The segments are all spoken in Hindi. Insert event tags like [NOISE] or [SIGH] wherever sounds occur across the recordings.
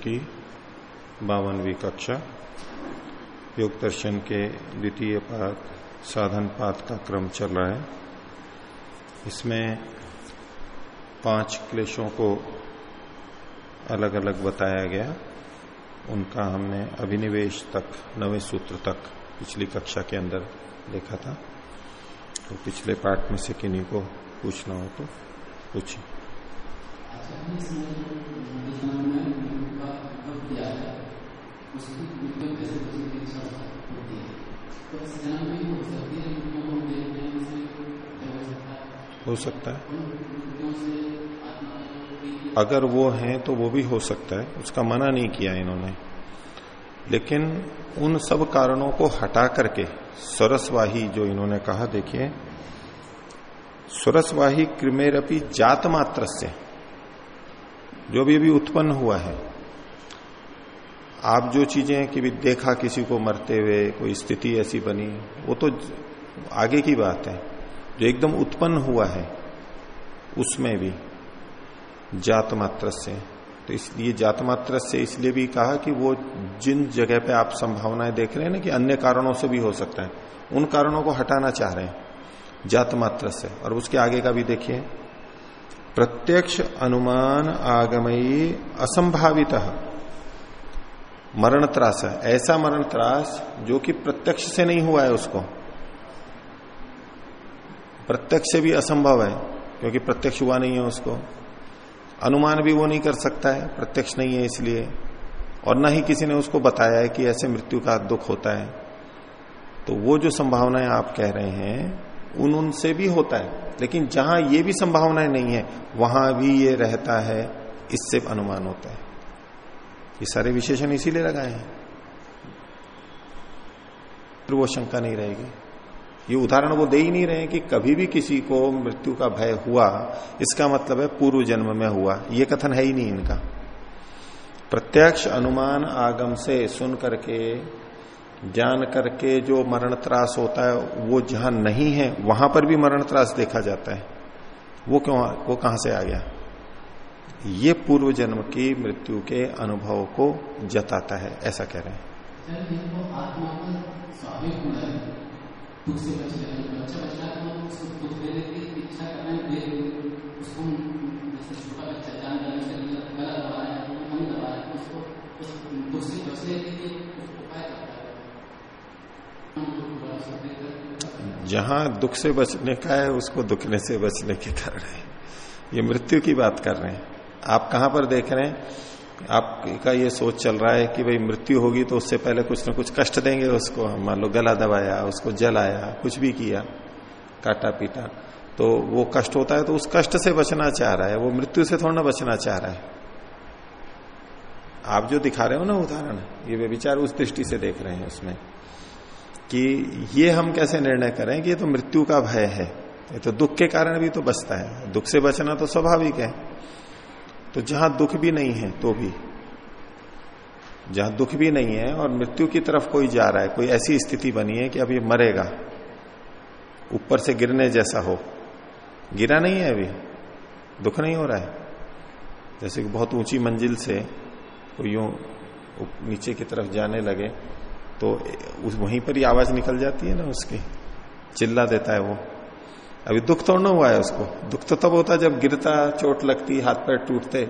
की बावनवी कक्षा, योग दर्शन के द्वितीय पाठ, साधन पाठ का क्रम चल रहा है। इसमें पाँच क्लेशों को अलग अलग बताया गया। उनका हमने अभिनिवेश तक, नवे सूत्र तक पिछली कक्षा के अंदर देखा था। तो पिछले पाठ में से किन्हीं को पूछना हो तो पूछिए। सकता है। अगर वो हैं तो वो भी हो सकता है। उसका मना नहीं किया इन्होंने। लेकिन उन सब कारणों को हटा करके सरसवाही जो इन्होंने कहा, देखिए, सरसवाही कृमेरपी जात मात्र से जो भी अभी उत्पन्न हुआ है। आप जो चीज़ें कि भी देखा किसी को मरते हुए कोई स्थिति ऐसी बनी, वो तो आगे की बात है। जो एकदम उत्पन्न हुआ है उसमें भी जात मात्र से तो इसलिए जात मात्र से इसलिए भी कहा कि वो जिन जगह पे आप संभावनाएँ देख रहे हैं ना कि अन्य कारणों से भी हो सकता है, उन कारणों को हटाना चाह रहे हैं जात मात्र से और उसके आगे का भी देखिए, प्रत्यक्ष अनुमान आगमयी असंभावित मरण त्रास है ऐसा मरण त्रास जो कि प्रत्यक्ष से नहीं हुआ है उसको। प्रत्यक्ष से भी असंभव है। क्योंकि प्रत्यक्ष हुआ नहीं है उसको। अनुमान भी वो नहीं कर सकता है, प्रत्यक्ष नहीं है इसलिए। और ना ही किसी ने उसको बताया है कि ऐसे मृत्यु का दुख होता है। तो वो जो संभावनाएँ आप कह रहे हैं, उन उनसे भी होता है। लेकिन जहाँ ये भी संभावनाएँ नहीं है, वहाँ भी ये रहता है, इससे अनुमान होता है। ये सारे विशेषण इसीलिए लगाए हैं। फिर वो शंका नहीं रहेगी। ये उदाहरण वो दे ही नहीं रहे कि कभी भी किसी को मृत्यु का भय हुआ, इसका मतलब है पूर्व जन्म में हुआ। ये कथन है ही नहीं इनका। प्रत्यक्ष अनुमान आगम से सुन करके, जान करके जो मरण त्रास होता है, वो जहाँ नहीं है, वहाँ पर भी मरण त्रास देखा जाता है। वो क्यों, वो कहाँ से आ गया? ये पूर्व जन्म की मृत्यु के अनुभव को जताता है, ऐसा कह रहे हैं दुख से बचना बच्चा उसको दुख देने की इच्छा करना उसको जैसे छोटा बच्चा जान जाने से है दबा है उसको उस बचने के लिए उपाय जहाँ दुख से बचने का है, उसको दुखने से बचने के कारण है। ये मृत्यु की बात कर रहे हैं। आप कहाँ पर देख रहे हैं? आपका ये सोच चल रहा है कि भाई मृत्यु होगी तो उससे पहले कुछ ना कुछ कष्ट देंगे, उसको मान लो गला दबाया, उसको जलाया कुछ भी किया, काटा पीटा। तो वो कष्ट होता है तो उस कष्ट से बचना चाह रहा है, वो मृत्यु से थोड़ा ना बचना चाह रहा है। आप जो दिखा रहे हो ना उदाहरण, ये वे विचार उस दृष्टि से देख रहे हैं उसमें कि ये हम कैसे निर्णय करें कि ये तो मृत्यु का भय है, ये तो दुख के कारण भी तो बचता है, दुख से बचना तो स्वाभाविक है। तो जहाँ दुख भी नहीं है तो भी। जहाँ दुख भी नहीं है और मृत्यु की तरफ़ कोई जा रहा है, कोई ऐसी स्थिति बनी है कि अब ये मरेगा, ऊपर से गिरने जैसा हो। गिरा नहीं है अभी, दुख नहीं हो रहा है। जैसे कि बहुत ऊँची मंजिल से कोई यूँ नीचे की तरफ़ जाने लगे तो उस, वहीं पर ही आवाज़ निकल जाती है ना उसकी, चिल्ला देता है वो। अभी दुख तो ना हुआ है उसको। दुख तो तब होता है जब गिरता, चोट लगती, हाथ पैर टूटते,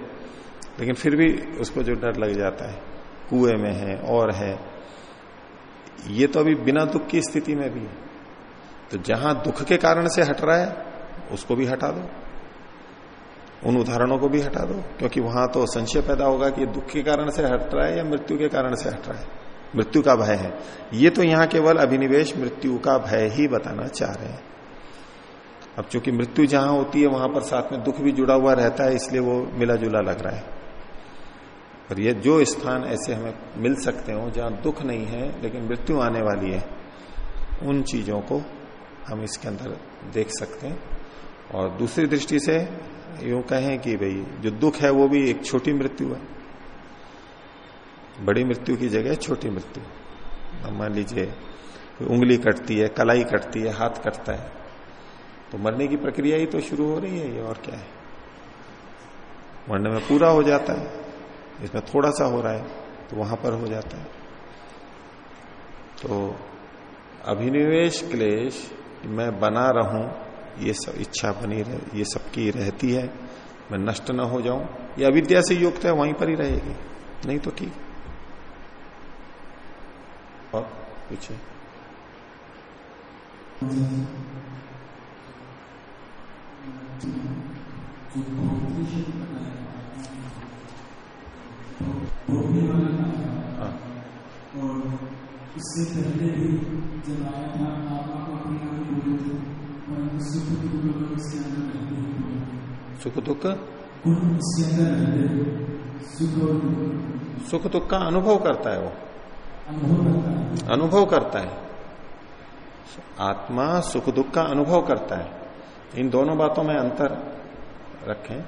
लेकिन फिर भी उसको जो डर लग जाता है, कुएँ में है, और है, ये तो अभी बिना दुख की स्थिति में भी है। तो जहाँ दुख के कारण से हट रहा है, उसको भी हटा दो। उन उदाहरणों को भी हटा दो, क्योंकि वहाँ तो संशय पैदा होगा कि दुख के कारण से हट रहा है या मृत्यु के कारण से हट रहा है। मृत्यु का भय है। ये तो यहाँ केवल अभिनिवेश, मृत्यु का भय ही बताना चाह रहे हैं। अब चूँकि मृत्यु जहाँ होती है, वहाँ पर साथ में दुख भी जुड़ा हुआ रहता है, इसलिए वो मिला जुला लग रहा है। पर ये जो स्थान ऐसे हमें मिल सकते हो, जहाँ दुख नहीं है, लेकिन मृत्यु आने वाली है, उन चीज़ों को हम इसके अंदर देख सकते हैं। और दूसरी दृष्टि से यूँ कहें कि भाई, जो दुख है, वो भी एक छोटी मृत्यु है। बड़ी मृत्यु की जगह छोटी मृत्यु। मान लीजिए उंगली कटती है, कलाई कटती है, हाथ कटता है तो मरने की प्रक्रिया ही तो शुरू हो रही है, ये और क्या है? मरने में पूरा हो जाता है, इसमें थोड़ा सा हो रहा है तो वहाँ पर हो जाता है। तो अभिनिवेश क्लेश, मैं बना रहूँ, ये सब इच्छा बनी रहे, ये सबकी रहती है, मैं नष्ट ना हो जाऊँ, ये अविद्या से युक्त है, वहीं पर ही रहेगी, नहीं तो ठीक। और और इससे पहले भी जब आया था अपने आप ही बोले थे परंतु सुख दुख लोग इसके अंदर रहते हैं सुख दुख गुण इसके अंदर रहते सुख और सुख दुख का अनुभव करता है वो। अनुभव करता है। अनुभव करता है आत्मा सुख दुख का अनुभव करता है। इन दोनों बातों में अंतर रखें।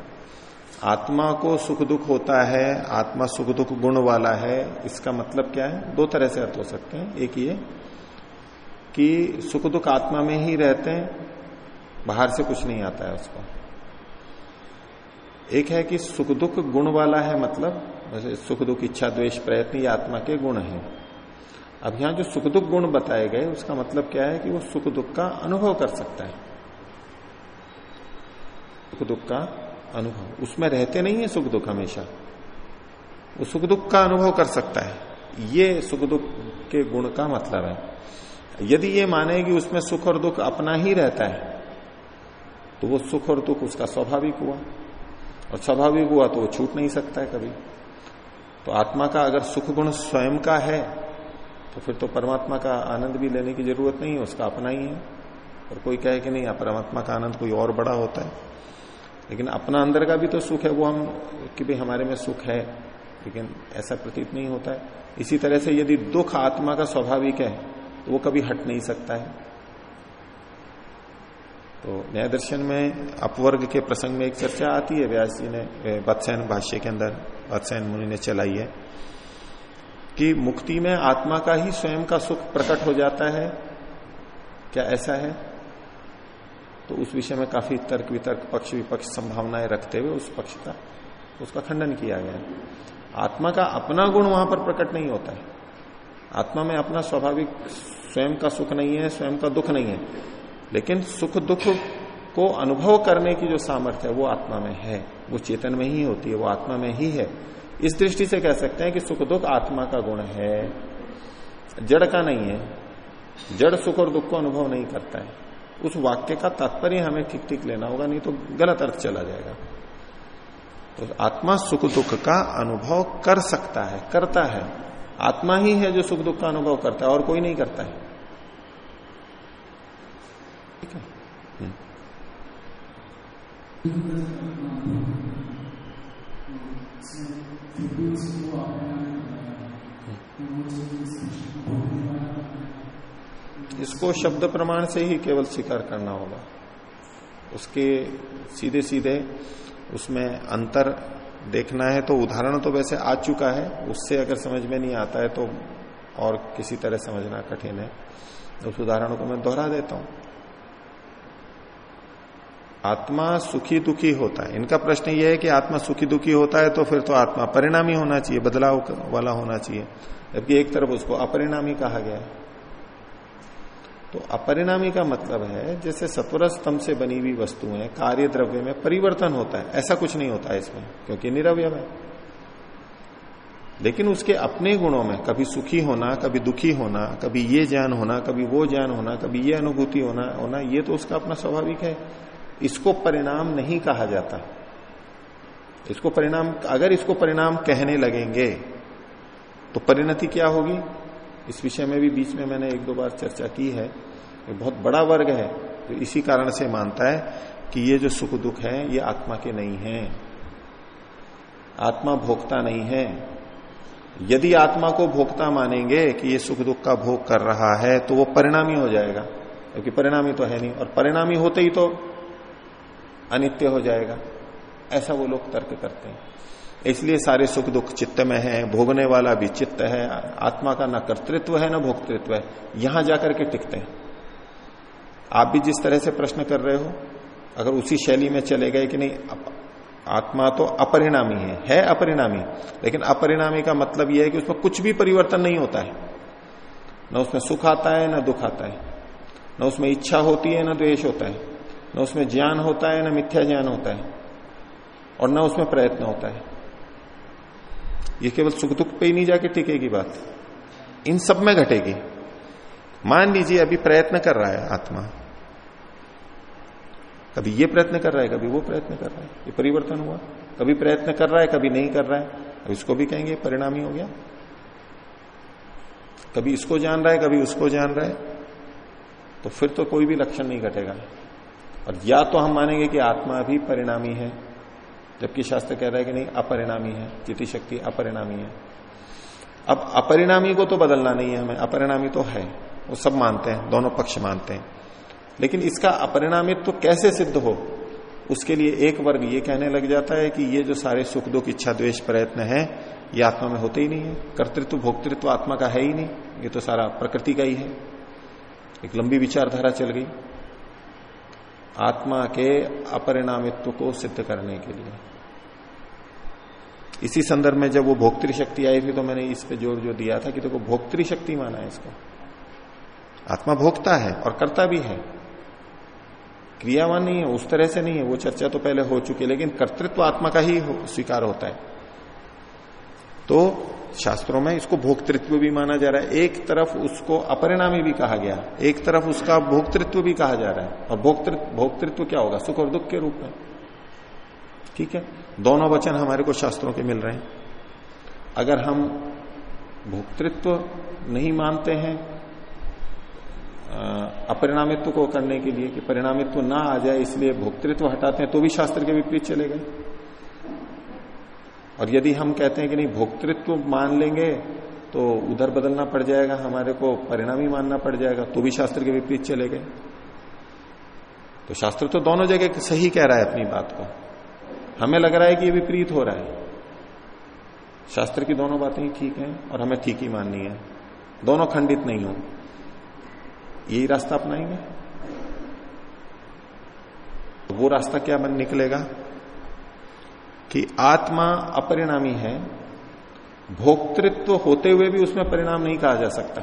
आत्मा को सुख दुख होता है, आत्मा सुख दुख गुण वाला है, इसका मतलब क्या है? दो तरह से अर्थ हो सकते हैं। एक ये कि सुख दुख आत्मा में ही रहते हैं, बाहर से कुछ नहीं आता है उसको। एक है कि सुख दुख गुण वाला है मतलब वैसे सुख दुख, इच्छा, द्वेष, प्रयत्न, ये आत्मा के गुण हैं। अब यहाँ जो सुख दुख गुण बताए गए, उसका मतलब क्या है कि वो सुख दुख का अनुभव कर सकता है। सुख दुख का अनुभव। उसमें रहते नहीं है सुख दुख हमेशा। वो सुख दुख का अनुभव कर सकता है। ये सुख दुख के गुण का मतलब है। यदि ये माने कि उसमें सुख और दुख अपना ही रहता है तो वो सुख और दुख उसका स्वाभाविक हुआ। और स्वाभाविक हुआ तो वो छूट नहीं सकता है कभी। तो आत्मा का अगर सुख गुण स्वयं का है तो फिर तो परमात्मा का आनंद भी लेने की ज़रूरत नहीं है, उसका अपना ही है। और कोई कहे कि नहीं परमात्मा का आनंद कोई और बड़ा होता है। लेकिन अपना अंदर का भी तो सुख है, वो हम कि भाई हमारे में सुख है, लेकिन ऐसा प्रतीत नहीं होता है। इसी तरह से यदि दुख आत्मा का स्वाभाविक है तो वो कभी हट नहीं सकता है। तो न्याय दर्शन में अपवर्ग के प्रसंग में एक चर्चा आती है, व्यास जी ने वत्सैन भाष्य के अंदर वत्सैन मुनि ने चलाई है, कि मुक्ति में आत्मा का ही स्वयं का सुख प्रकट हो जाता है। क्या ऐसा है? तो उस विषय में काफ़ी तर्क वितर्क, पक्ष विपक्ष संभावनाएँ रखते हुए उस पक्ष का, उसका खंडन किया गया आत्मा का अपना गुण वहाँ पर प्रकट नहीं होता है। आत्मा में अपना स्वाभाविक स्वयं का सुख नहीं है, स्वयं का दुख नहीं है। लेकिन सुख दुख को अनुभव करने की जो सामर्थ्य है, वो आत्मा में है। वो चेतन में ही होती है, वो आत्मा में ही है। इस दृष्टि से कह सकते हैं कि सुख दुख आत्मा का गुण है। जड़ का नहीं है। जड़ सुख और दुख को अनुभव नहीं करता है। उस वाक्य का तात्पर्य हमें ठीक ठीक लेना होगा, नहीं तो गलत अर्थ चला जाएगा। तो आत्मा सुख दुख का अनुभव कर सकता है, करता है। आत्मा ही है जो सुख दुख का अनुभव करता है, और कोई नहीं करता है। ठीक है? इसको शब्द प्रमाण से ही केवल स्वीकार करना होगा। उसके सीधे सीधे उसमें अंतर देखना है तो उदाहरण तो वैसे आ चुका है, उससे अगर समझ में नहीं आता है तो और किसी तरह समझना कठिन है। उस उदाहरण को मैं दोहरा देता हूँ। आत्मा सुखी दुखी होता है। इनका प्रश्न यह है कि आत्मा सुखी दुखी होता है तो फिर तो आत्मा परिणामी होना चाहिए, बदलाव वाला होना चाहिए। जबकि एक तरफ़ उसको अपरिणामी कहा गया है। तो अपरिणामी का मतलब है, जैसे सत्वर स्तंभ से बनी हुई वस्तुएँ कार्य द्रव्य में परिवर्तन होता है, ऐसा कुछ नहीं होता इसमें, क्योंकि निरवय है। लेकिन उसके अपने गुणों में, कभी सुखी होना, कभी दुखी होना, कभी ये ज्ञान होना, कभी वो ज्ञान होना, कभी ये अनुभूति होना होना, ये तो उसका अपना स्वाभाविक है। इसको परिणाम नहीं कहा जाता। इसको परिणाम, अगर इसको परिणाम कहने लगेंगे तो परिणति क्या होगी? इस विषय में भी बीच में मैंने एक दो बार चर्चा की है। एक बहुत बड़ा वर्ग है तो इसी कारण से मानता है कि ये जो सुख दुख है, ये आत्मा के नहीं है। आत्मा भोगता नहीं है। यदि आत्मा को भोगता मानेंगे कि ये सुख दुख का भोग कर रहा है तो वो परिणामी हो जाएगा क्योंकि परिणामी तो है नहीं, और परिणामी होते ही तो अनित्य हो जाएगा। ऐसा वो लोग तर्क करते हैं। इसलिए सारे सुख दुख चित्त में है, भोगने वाला भी चित्त है, आत्मा का ना कर्तृत्व है, ना भोक्तृत्व है, यहाँ जाकर के टिकते हैं। आप भी जिस तरह से प्रश्न कर रहे हो, अगर उसी शैली में चले गए कि नहीं आत्मा तो अपरिणामी है है अपरिणामी, लेकिन अपरिणामी का मतलब यह है कि उसमें कुछ भी परिवर्तन नहीं होता है। न उसमें सुख आता है, न दुख आता है। न उसमें इच्छा होती है, न द्वेष होता है। न उसमें ज्ञान होता है, न मिथ्या ज्ञान होता है। और न उसमें प्रयत्न होता है। ये केवल सुख दुख पे ही नहीं जाके टिकेगी बात। इन सब में घटेगी। मान लीजिए अभी प्रयत्न कर रहा है आत्मा। कभी ये प्रयत्न कर रहा है, कभी वो प्रयत्न कर रहा है। ये परिवर्तन हुआ। कभी प्रयत्न कर रहा है, कभी नहीं कर रहा है। अब इसको भी कहेंगे परिणामी हो गया। कभी इसको जान रहा है, कभी उसको जान रहा है। तो फिर तो कोई भी लक्षण नहीं घटेगा। और या तो हम मानेंगे कि आत्मा भी परिणामी है। जबकि शास्त्र कह रहा है कि नहीं, अपरिणामी है चिति शक्ति अपरिणामी है। अब अपरिणामी को तो बदलना नहीं है हमें, अपरिणामी तो है, वो सब मानते हैं, दोनों पक्ष मानते हैं। लेकिन इसका अपरिणामित्व तो कैसे सिद्ध हो, उसके लिए एक वर्ग ये कहने लग जाता है कि ये जो सारे सुख दुख, इच्छा, द्वेष, प्रयत्न है, ये आत्मा में होते ही नहीं है। कर्तृत्व, भोक्तृत्व आत्मा का है ही नहीं, ये तो सारा प्रकृति का ही है। एक लंबी विचारधारा चल गई। आत्मा के अपरिणामित्व को सिद्ध करने के लिए। इसी संदर्भ में जब वो भोक्तृ शक्ति आई थी तो मैंने इस पे ज़ोर जो दिया था कि देखो तो भोक्तृ शक्ति माना है इसको। आत्मा भोगता है और करता भी है। क्रियावान नहीं है उस तरह से नहीं है। वो चर्चा तो पहले हो चुकी है लेकिन कर्तृत्व आत्मा का ही हो, स्वीकार होता है। तो शास्त्रों में इसको भोक्तृत्व भी माना जा रहा है। एक तरफ़ उसको अपरिणामी भी कहा गया। एक तरफ़ उसका भोक्तृत्व भी कहा जा रहा है। और भोक्तृत्व भोक्तृत्व क्या होगा? सुख और दुख के रूप में। ठीक है? दोनों वचन हमारे को शास्त्रों के मिल रहे हैं। अगर हम भोक्तृत्व नहीं मानते हैं अपरिणामित्व को करने के लिए कि परिणामित्व ना आ जाए, इसलिए भोक्तृत्व हटाते हैं तो भी शास्त्र के विपरीत चले गए। और यदि हम कहते हैं कि नहीं, भोक्तृत्व मान लेंगे तो उधर बदलना पड़ जाएगा, हमारे को परिणामी मानना पड़ जाएगा तो भी शास्त्र के विपरीत चले गए। तो शास्त्र तो दोनों जगह सही कह रहा है अपनी बात को। हमें लग रहा है कि ये विपरीत हो रहा है। शास्त्र की दोनों बातें ही ठीक हैं और हमें ठीक ही माननी है। दोनों खंडित नहीं हो। यही रास्ता अपनाएँगे? तो वो रास्ता क्या बन निकलेगा? कि आत्मा अपरिणामी है, भोक्तृत्व होते हुए भी उसमें परिणाम नहीं कहा जा सकता।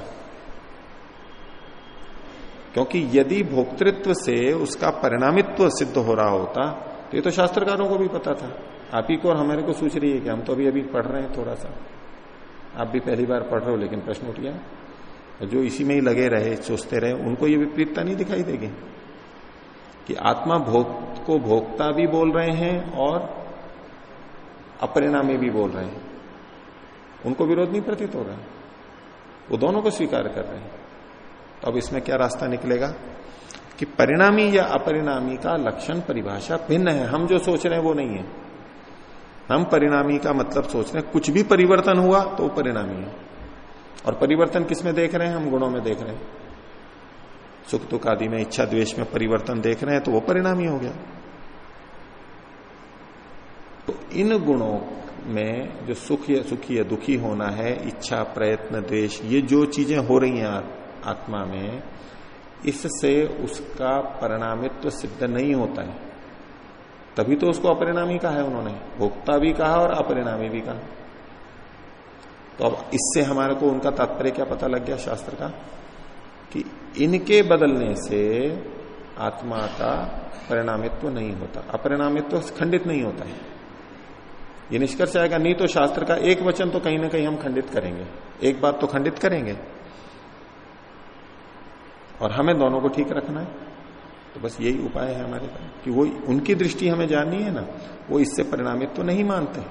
क्योंकि यदि भोक्तृत्व से उसका परिणामित्व सिद्ध हो रहा होता तो ये तो शास्त्रकारों को भी पता था। आप ही को और हमारे को सोच रही है कि हम तो अभी अभी पढ़ रहे हैं थोड़ा सा। आप भी पहली बार पढ़ रहे हो, लेकिन प्रश्न उठ गया। जो इसी में ही लगे रहे, सोचते रहे, उनको ये विपरीतता नहीं दिखाई देगी कि आत्मा भोग को भोगता भी बोल रहे हैं और अपरिणामी भी बोल रहे हैं। उनको विरोध नहीं प्रतीत हो रहा। वो दोनों को स्वीकार कर रहे हैं। तो अब इसमें क्या रास्ता निकलेगा? कि परिणामी या अपरिणामी का लक्षण परिभाषा भिन्न है। हम जो सोच रहे हैं वो नहीं है। हम परिणामी का मतलब सोच रहे हैं। कुछ भी परिवर्तन हुआ तो परिणामी है। और परिवर्तन किसमें देख रहे हैं? हम गुणों में देख रहे हैं। सुख दुख आदि में, इच्छा द्वेष में परिवर्तन देख रहे हैं तो वो परिणामी हो गया। तो इन गुणों में जो सुख या सुखी या दुखी होना है, इच्छा, प्रयत्न, द्वेष, ये जो चीज़ें हो रही हैं आत्मा में इससे उसका परिणामित्व सिद्ध नहीं होता है। तभी तो उसको अपरिणामी कहा है उन्होंने। भोक्ता भी कहा और अपरिणामी भी कहा। तो अब इससे हमारे को उनका तात्पर्य क्या पता लग गया शास्त्र का? कि इनके बदलने से आत्मा का परिणामित्व नहीं होता। अपरिणामित्व खंडित नहीं होता है। ये निष्कर्ष आएगा, नहीं तो शास्त्र का एक वचन तो कहीं ना कहीं हम खंडित करेंगे। एक बात तो खंडित करेंगे। और हमें दोनों को ठीक रखना है। तो बस यही उपाय है हमारे पास, कि वो उनकी दृष्टि हमें जाननी है ना, वो इससे परिणामित तो नहीं मानते।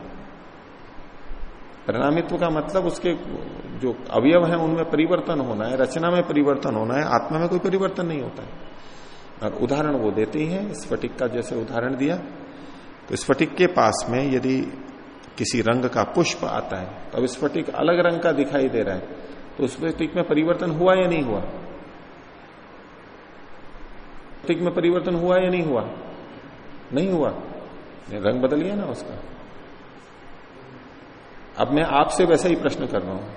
परिणामित्व का मतलब उसके जो अवयव है, उनमें परिवर्तन होना है, रचना में परिवर्तन होना है, आत्मा में कोई परिवर्तन नहीं होता है। और उदाहरण वो देते ही है स्फटिक का जैसे उदाहरण दिया। तो स्फटिक के पास में यदि किसी रंग का पुष्प आता है तो अब स्फटिक अलग रंग का दिखाई दे रहा है तो स्फटिक में परिवर्तन हुआ या नहीं हुआ? स्फटिक में परिवर्तन हुआ या नहीं हुआ? नहीं हुआ। रंग बदल गया ना उसका। अब मैं आपसे वैसा ही प्रश्न कर रहा हूँ।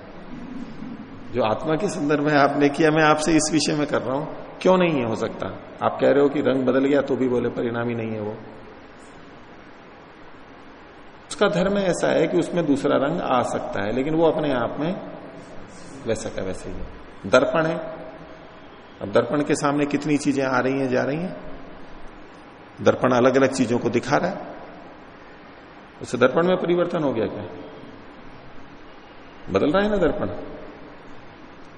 जो आत्मा के संदर्भ में आपने किया, मैं आपसे इस विषय में कर रहा हूँ। क्यों नहीं है हो सकता? आप कह रहे हो कि रंग बदल गया तो भी बोले, परिणाम ही नहीं है वो। उसका धर्म ऐसा है कि उसमें दूसरा रंग आ सकता है, लेकिन वो अपने आप में वैसा का वैसे ही है। दर्पण है। अब दर्पण के सामने कितनी चीज़ें आ रही हैं, जा रही हैं? दर्पण अलग अलग चीज़ों को दिखा रहा है। उससे दर्पण में परिवर्तन हो गया क्या? बदल रहा है ना दर्पण?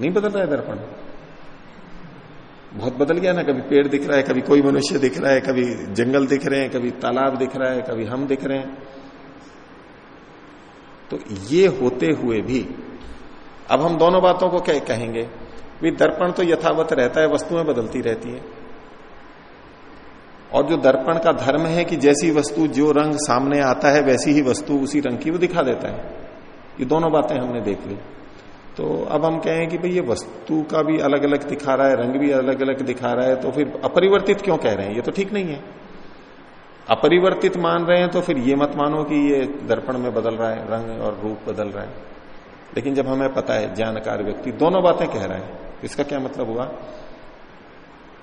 नहीं बदल रहा है दर्पण। बहुत बदल गया ना, कभी पेड़ दिख रहा है, कभी कोई मनुष्य दिख रहा है, कभी जंगल दिख रहे हैं, कभी तालाब दिख रहा है, कभी हम दिख रहे हैं। तो ये होते हुए भी, अब हम दोनों बातों को क्या कहेंगे? भी दर्पण तो यथावत रहता है, वस्तुएँ बदलती रहती है। और जो दर्पण का धर्म है कि जैसी वस्तु जो रंग सामने आता है, वैसी ही वस्तु उसी रंग की वो दिखा देता है। ये दोनों बातें हमने देख ली। तो अब हम कहें कि भाई ये वस्तु का भी अलग अलग दिखा रहा है, रंग भी अलग अलग दिखा रहा है तो फिर अपरिवर्तित क्यों कह रहे हैं? ये तो ठीक नहीं है। अपरिवर्तित मान रहे हैं तो फिर ये मत मानो कि ये दर्पण में बदल रहा है, रंग और रूप बदल रहा है। लेकिन जब हमें पता है जानकार व्यक्ति दोनों बातें कह रहा है इसका क्या मतलब हुआ?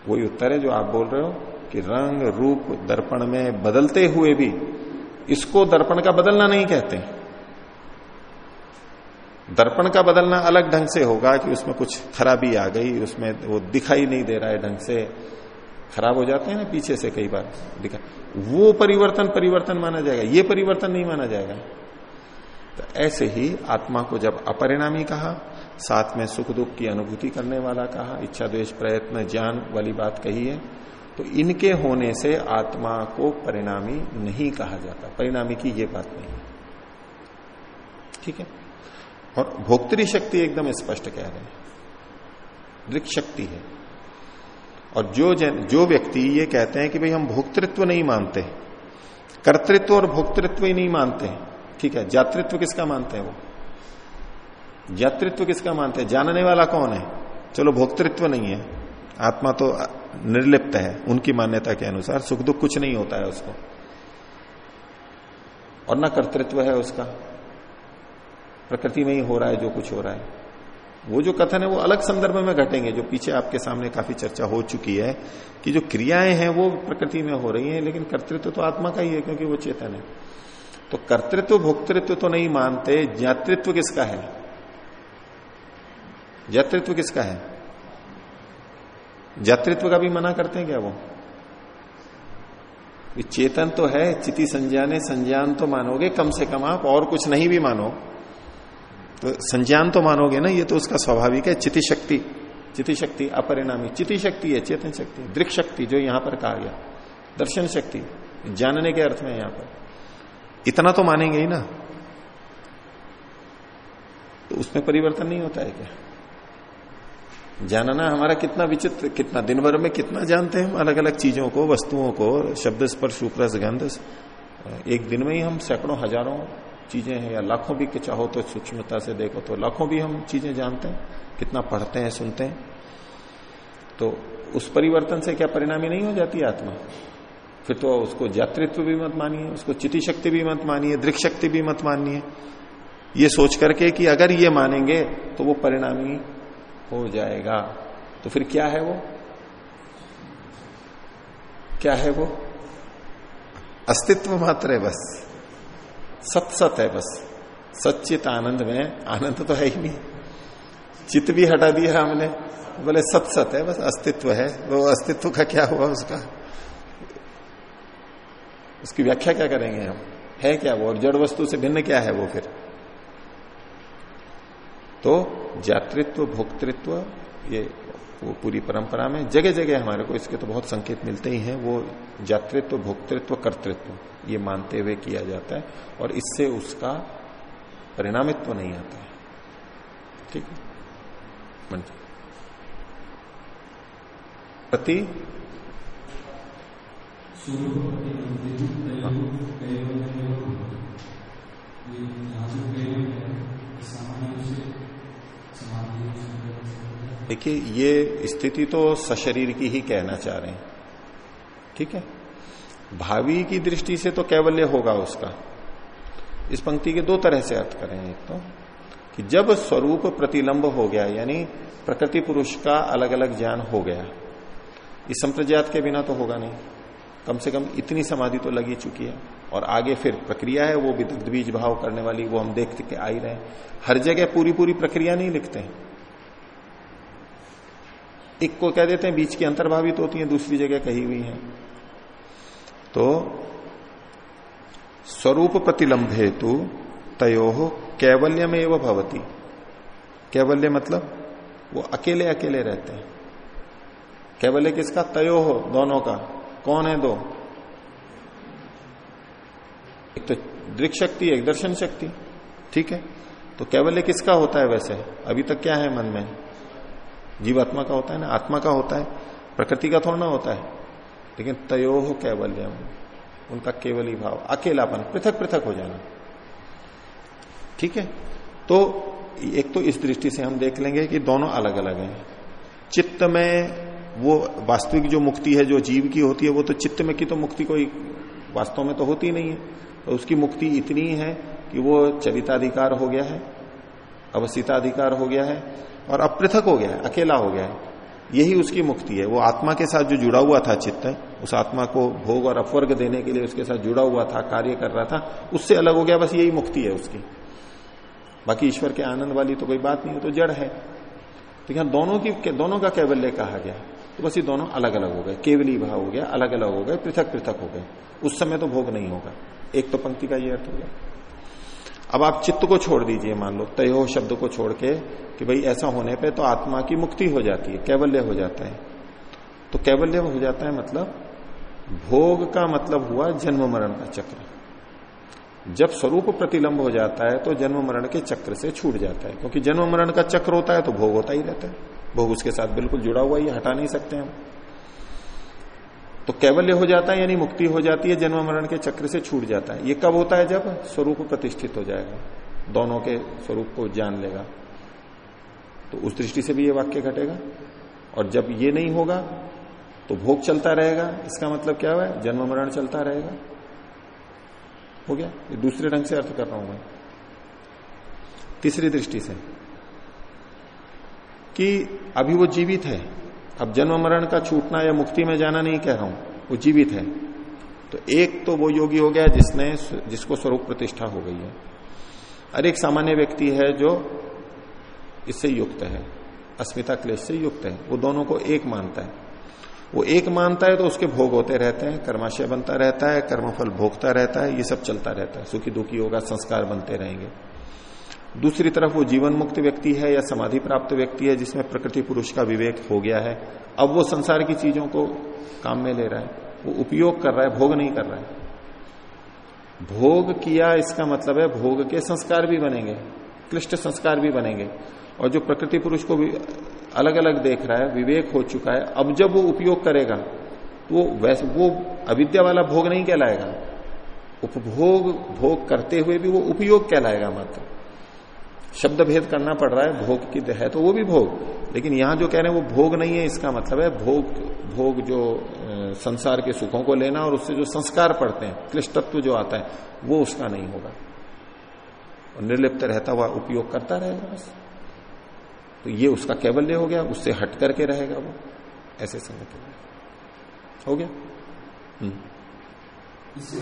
वही उत्तर है जो आप बोल रहे हो कि रंग, रूप, दर्पण में बदलते हुए भी इसको दर्पण का बदलना नहीं कहते दर्पण का बदलना अलग ढंग से होगा कि उसमें कुछ खराबी आ गई, उसमें वो दिखाई नहीं दे रहा है ढंग से। खराब हो जाते हैं ना पीछे से कई बार दिखा, वो परिवर्तन परिवर्तन माना जाएगा, ये परिवर्तन नहीं माना जाएगा। तो ऐसे ही आत्मा को जब अपरिणामी कहा, साथ में सुख दुख की अनुभूति करने वाला कहा, इच्छा द्वेष प्रयत्न ज्ञान वाली बात कही है तो इनके होने से आत्मा को परिणामी नहीं कहा जाता। परिणामी की ये बात नहीं ठीक है? और भोक्तरी शक्ति एकदम स्पष्ट कह रहे हैं। दृक शक्ति है। और जो जन, जो व्यक्ति ये कहते हैं कि भाई हम भोक्तृत्व नहीं मानते, कर्तृत्व और भोक्तृत्व ही नहीं मानते ठीक है, जातृत्व किसका मानते हैं वो? जातृत्व किसका मानते हैं? जानने वाला कौन है? चलो, भोक्तृत्व नहीं है। आत्मा तो निर्लिप्त है, उनकी मान्यता के अनुसार, सुख दुख कुछ नहीं होता है उसको। और ना कर्तृत्व है उसका। प्रकृति में ही हो रहा है, जो कुछ हो रहा है। वो जो कथन है, वो अलग संदर्भ में घटेंगे, जो पीछे आपके सामने काफ़ी चर्चा हो चुकी है कि जो क्रियाएँ हैं, वो प्रकृति में हो रही हैं, लेकिन कर्तृत्व तो आत्मा का ही है, क्योंकि वो चेतन है। तो कर्तृत्व, भोक्तृत्व तो नहीं मानते। ज्ञातृत्व किसका है? ज्ञातृत्व किसका है? जातृत्व का भी मना करते हैं क्या वो? चेतन तो है, चिति संज्ञाने, संज्ञान तो मानोगे कम से कम आप, और कुछ नहीं भी मानो। तो संज्ञान तो मानोगे ना, ये तो उसका स्वाभाविक है। चिति शक्ति चिति शक्ति अपरिणामी। चिति शक्ति है, चेतन शक्ति, दृक शक्ति, जो यहाँ पर कहा गया। दर्शन शक्ति, जानने के अर्थ में यहाँ पर। इतना तो मानेंगे ही ना। तो उसमें परिवर्तन नहीं होता है क्या? जानना हमारा कितना विचित्र, कितना दिन भर में कितना जानते हैं हम अलग अलग चीज़ों को, वस्तुओं को, शब्द स्पर्श, उपरस, गंध। एक दिन में ही हम सैकड़ों, हज़ारों चीज़ें हैं, या लाखों भी चाहो तो सूक्ष्मता से देखो तो लाखों भी हम चीज़ें जानते हैं, कितना पढ़ते हैं, सुनते हैं। तो उस परिवर्तन से क्या परिणामी नहीं हो जाती आत्मा? फिर तो उसको जातृत्व भी मत मानिए, उसको चिति शक्ति भी मत मानिए, दृक शक्ति भी मत मानिए। ये सोच करके कि अगर ये मानेंगे तो वो परिणामी हो जाएगा। तो फिर क्या है वो? क्या है वो? अस्तित्व मात्र है बस। सत सत है बस। सचित आनंद में, आनंद तो है ही नहीं। चित्त भी हटा दिया हमने। बोले सत सत है बस, अस्तित्व है। वो अस्तित्व का क्या हुआ उसका? उसकी व्याख्या क्या करेंगे हम? है क्या वो? और जड़ वस्तु से भिन्न क्या है वो फिर? तो जातृत्व, भोक्तृत्व, ये वो पूरी परंपरा में जगह जगह हमारे को इसके तो बहुत संकेत मिलते ही हैं। वो जातृत्व, भोक्तृत्व, कर्तृत्व, ये मानते हुए किया जाता है और इससे उसका परिणामित्व तो नहीं आता है। ठीक है? प्रति देखिए, ये स्थिति तो सशरीर की ही कहना चाह रहे हैं। ठीक है? भावी की दृष्टि से तो कैवल्य होगा उसका। इस पंक्ति के दो तरह से अर्थ करें एक तो कि जब स्वरूप प्रतिलंब हो गया, यानी प्रकृति पुरुष का अलग अलग ज्ञान हो गया, इस संप्रज्ञात के बिना तो होगा नहीं। कम से कम इतनी समाधि तो लगी चुकी है। और आगे फिर प्रक्रिया है, वो भी दग्ध बीज भाव करने वाली, वो हम देखते के आ ही रहे हर जगह पूरी पूरी प्रक्रिया नहीं लिखते हैं। एक को कह देते हैं बीच की अंतर्भावित होती है, दूसरी जगह कही हुई है। तो स्वरूप प्रतिलंब हेतु तयो कैवल्य में एवं भवती। कैवल्य मतलब वो अकेले अकेले रहते हैं। कैवल्य किसका? तयो, दोनों का। कौन है दो? एक तो दृक शक्ति, एक दर्शन शक्ति, ठीक है? तो कैवल्य किसका होता है वैसे? अभी तक क्या है मन में? जीवात्मा का होता है ना? आत्मा का होता है? प्रकृति का थोड़ा ना होता है? लेकिन तयो कैवल्यम, उनका ही भाव, अकेलापन, पृथक पृथक हो जाना। ठीक है? तो एक तो इस दृष्टि से हम देख लेंगे कि दोनों अलग अलग हैं। चित्त में वो वास्तविक जो मुक्ति है, जो जीव की होती है, वो तो चित्त में की तो मुक्ति कोई वास्तव में तो होती नहीं है। तो उसकी मुक्ति इतनी है कि वो चरिताधिकार हो गया है, अवस्थिताधिकार हो गया है और अपृथक हो गया है, अकेला हो गया है। यही उसकी मुक्ति है। वो आत्मा के साथ जो जुड़ा हुआ था चित्त, उस आत्मा को भोग और अपवर्ग देने के लिए उसके साथ जुड़ा हुआ था, कार्य कर रहा था, उससे अलग हो गया, बस यही मुक्ति है उसकी। बाकी ईश्वर के आनंद वाली तो कोई बात नहीं है तो जड़ है। तो यहाँ दोनों की, दोनों का कैवल्य कहा गया तो बस ये दोनों अलग अलग हो गए। केवली भाव हो गया अलग अलग हो गए पृथक पृथक हो गए। उस समय तो भोग नहीं होगा। एक तो पंक्ति का ये अर्थ हो गया। अब आप चित्त को छोड़ दीजिए, मान लो, तय शब्द को छोड़ के कि भाई ऐसा होने पे तो आत्मा की मुक्ति हो जाती है, कैवल्य हो जाता है। तो कैवल्य हो जाता है मतलब भोग का मतलब हुआ जन्म मरण का चक्र। जब स्वरूप प्रतिलंब हो जाता है तो जन्म मरण के चक्र से छूट जाता है। क्योंकि जन्म मरण का चक्र होता है तो भोग होता ही रहता है। भोग उसके साथ बिल्कुल जुड़ा हुआ ही हटा नहीं सकते हम। तो कैवल्य हो जाता है, यानी मुक्ति हो जाती है, जन्म मरण के चक्र से छूट जाता है। ये कब होता है? जब स्वरूप प्रतिष्ठित हो जाएगा। दोनों के स्वरूप को जान लेगा। तो उस दृष्टि से भी ये वाक्य घटेगा। और जब ये नहीं होगा तो भोग चलता रहेगा। इसका मतलब क्या हुआ? जन्म मरण चलता रहेगा। हो गया? ये दूसरे ढंग से अर्थ कर रहा हूँ मैं। तीसरी दृष्टि से। कि अभी वो जीवित है। अब जन्म मरण का छूटना या मुक्ति में जाना नहीं कह रहा हूँ, वो जीवित है। तो एक तो वो योगी हो गया जिसने, जिसको स्वरूप प्रतिष्ठा हो गई है। और एक सामान्य व्यक्ति है जो इससे युक्त है, अस्मिता क्लेश से युक्त है। वो दोनों को एक मानता है। वो एक मानता है तो उसके भोग होते रहते हैं, कर्माशय बनता रहता है, कर्मफल भोगता रहता है, ये सब चलता रहता है। सुखी दुखी होगा, संस्कार बनते रहेंगे। दूसरी तरफ़ वो जीवन मुक्त व्यक्ति है या समाधि प्राप्त व्यक्ति है जिसमें प्रकृति पुरुष का विवेक हो गया है, अब वो संसार की चीज़ों को काम में ले रहा है, वो उपयोग कर रहा है, भोग नहीं कर रहा है। भोग किया इसका मतलब है भोग के संस्कार भी बनेंगे, क्लिष्ट संस्कार भी बनेंगे, और जो प्रकृति पुरुष को भी अलग अलग देख रहा है, विवेक हो चुका है, अब जब वो उपयोग करेगा तो वो वैसे, वो अविद्या वाला भोग नहीं कहलाएगा। उपभोग, भोग करते हुए भी वो उपयोग कहलाएगा मात्र। शब्द भेद करना पड़ रहा है, भोग की है तो वो भी भोग। लेकिन यहाँ जो कह रहे हैं, वो भोग नहीं है, इसका मतलब है भोग भोग जो संसार के सुखों को लेना और उससे जो संस्कार पड़ते हैं, क्लिष्टत्व जो आता है, वो उसका नहीं होगा। और निर्लिप्त रहता हुआ उपयोग करता रहेगा बस। तो ये उसका कैवल्य हो गया, उससे हट करके रहेगा वो। ऐसे समझ के हो गया? हम्म इससे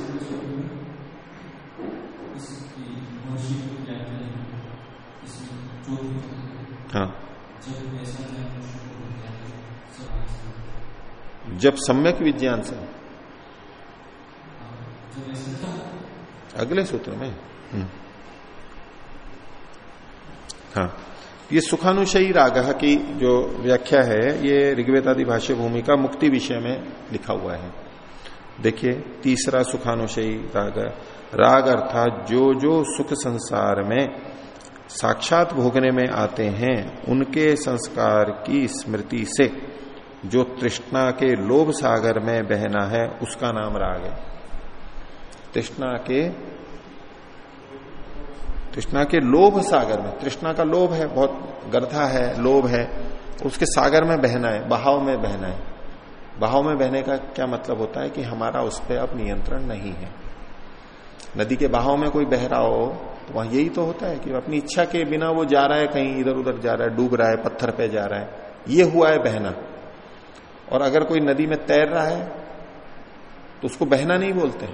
इसकी मनुष्य को क्या करें इसमें चौथी हाँ। जब सम्यक विज्ञान से। अगले सूत्र में। हम्म। हाँ। ये सुखानुशयी राग की जो व्याख्या है, ये ऋग्वेदादि भाष्य भूमि का मुक्ति विषय में लिखा हुआ है। देखिए, तीसरा सुखानुशयी राग। राग अर्थात जो जो सुख संसार में साक्षात भोगने में आते हैं उनके संस्कार की स्मृति से। जो तृष्णा के लोभ सागर में बहना है, उसका नाम राग है। तृष्णा के तृष्णा के लोभ सागर में, तृष्णा का लोभ है, बहुत गर्था है, लोभ है, उसके सागर में बहना है, बहाव में बहना है। बहाव में बहने का क्या मतलब होता है कि हमारा उस पर अब नियंत्रण नहीं है। नदी के बहाव में कोई बह रहा हो तो वहाँ यही तो होता है कि अपनी इच्छा के बिना वो जा रहा है, कहीं इधर उधर जा रहा है, डूब रहा है, पत्थर पे जा रहा है। ये हुआ है बहना। और अगर कोई नदी में तैर रहा है तो उसको बहना नहीं बोलते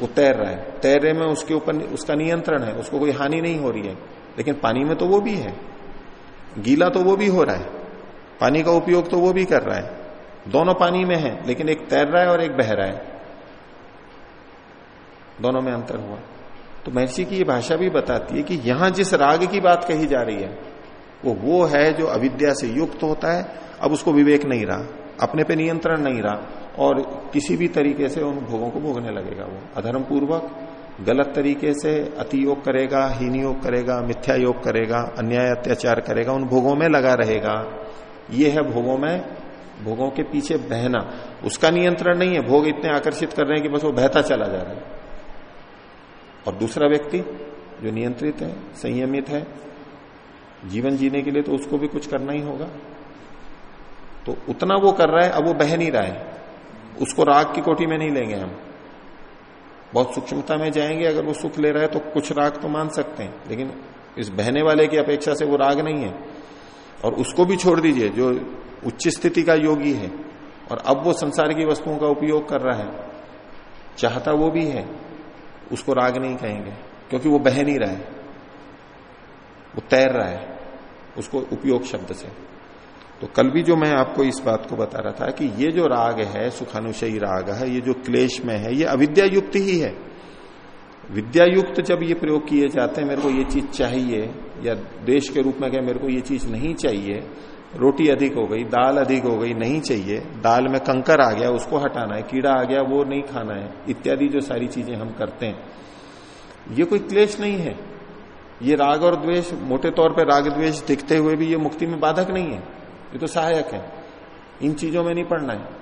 वो तैर रहा है। तैरने में उसके ऊपर, उसका नियंत्रण है, उसको कोई हानि नहीं हो रही है। लेकिन पानी में तो वो भी है। गीला तो वो भी हो रहा है। पानी का उपयोग तो वो भी कर रहा है। दोनों पानी में है, लेकिन एक तैर रहा है और एक बह रहा है। दोनों में अंतर हुआ। तो महर्षि की ये भाषा भी बताती है कि यहाँ जिस राग की बात कही जा रही है, वो वो है जो अविद्या से युक्त होता है। अब उसको विवेक नहीं रहा, अपने पे नियंत्रण नहीं रहा, और किसी भी तरीके से उन भोगों को भोगने लगेगा वो। अधर्म पूर्वक गलत तरीके से अति योग करेगा, हीन योग करेगा, मिथ्या योग करेगा, अन्याय, अत्याचार करेगा, उन भोगों में लगा रहेगा। ये है भोगों में, भोगों के पीछे बहना। उसका नियंत्रण नहीं है, भोग इतने आकर्षित कर रहे हैं कि बस वो बहता चला जा रहा है। और दूसरा व्यक्ति जो नियंत्रित है, संयमित है, जीवन जीने के लिए तो उसको भी कुछ करना ही होगा। तो उतना वो कर रहा है, अब वो बह नहीं रहा है। उसको राग की कोटि में नहीं लेंगे हम। बहुत सूक्ष्मता में जाएँगे, अगर वो सुख ले रहा है तो कुछ राग तो मान सकते हैं, लेकिन इस बहने वाले की अपेक्षा से वो राग नहीं है। और उसको भी छोड़ दीजिए, जो उच्च स्थिति का योगी है, और अब वो संसार की वस्तुओं का उपयोग कर रहा है, चाहता वो भी है। उसको राग नहीं कहेंगे, क्योंकि वो बह नहीं रहा है। वो तैर रहा है, उसको उपयोग शब्द से। तो कल भी जो मैं आपको इस बात को बता रहा था कि ये जो राग है सुखानुशयी राग है, ये जो क्लेश में है, ये अविद्या युक्त ही है। विद्या युक्त जब ये प्रयोग किए जाते हैं, मेरे को ये चीज़ चाहिए, या देश के रूप में क्या मेरे को ये चीज़ नहीं चाहिए रोटी अधिक हो गई, दाल अधिक हो गई, नहीं चाहिए। दाल में कंकर आ गया, उसको हटाना है, कीड़ा आ गया, वो नहीं खाना है। इत्यादि जो सारी चीज़ें हम करते हैं। ये कोई क्लेश नहीं है। ये राग और द्वेष, मोटे तौर पर राग द्वेष दिखते हुए भी ये मुक्ति में बाधक नहीं है। ये तो सहायक है। इन चीज़ों में नहीं पड़ना है।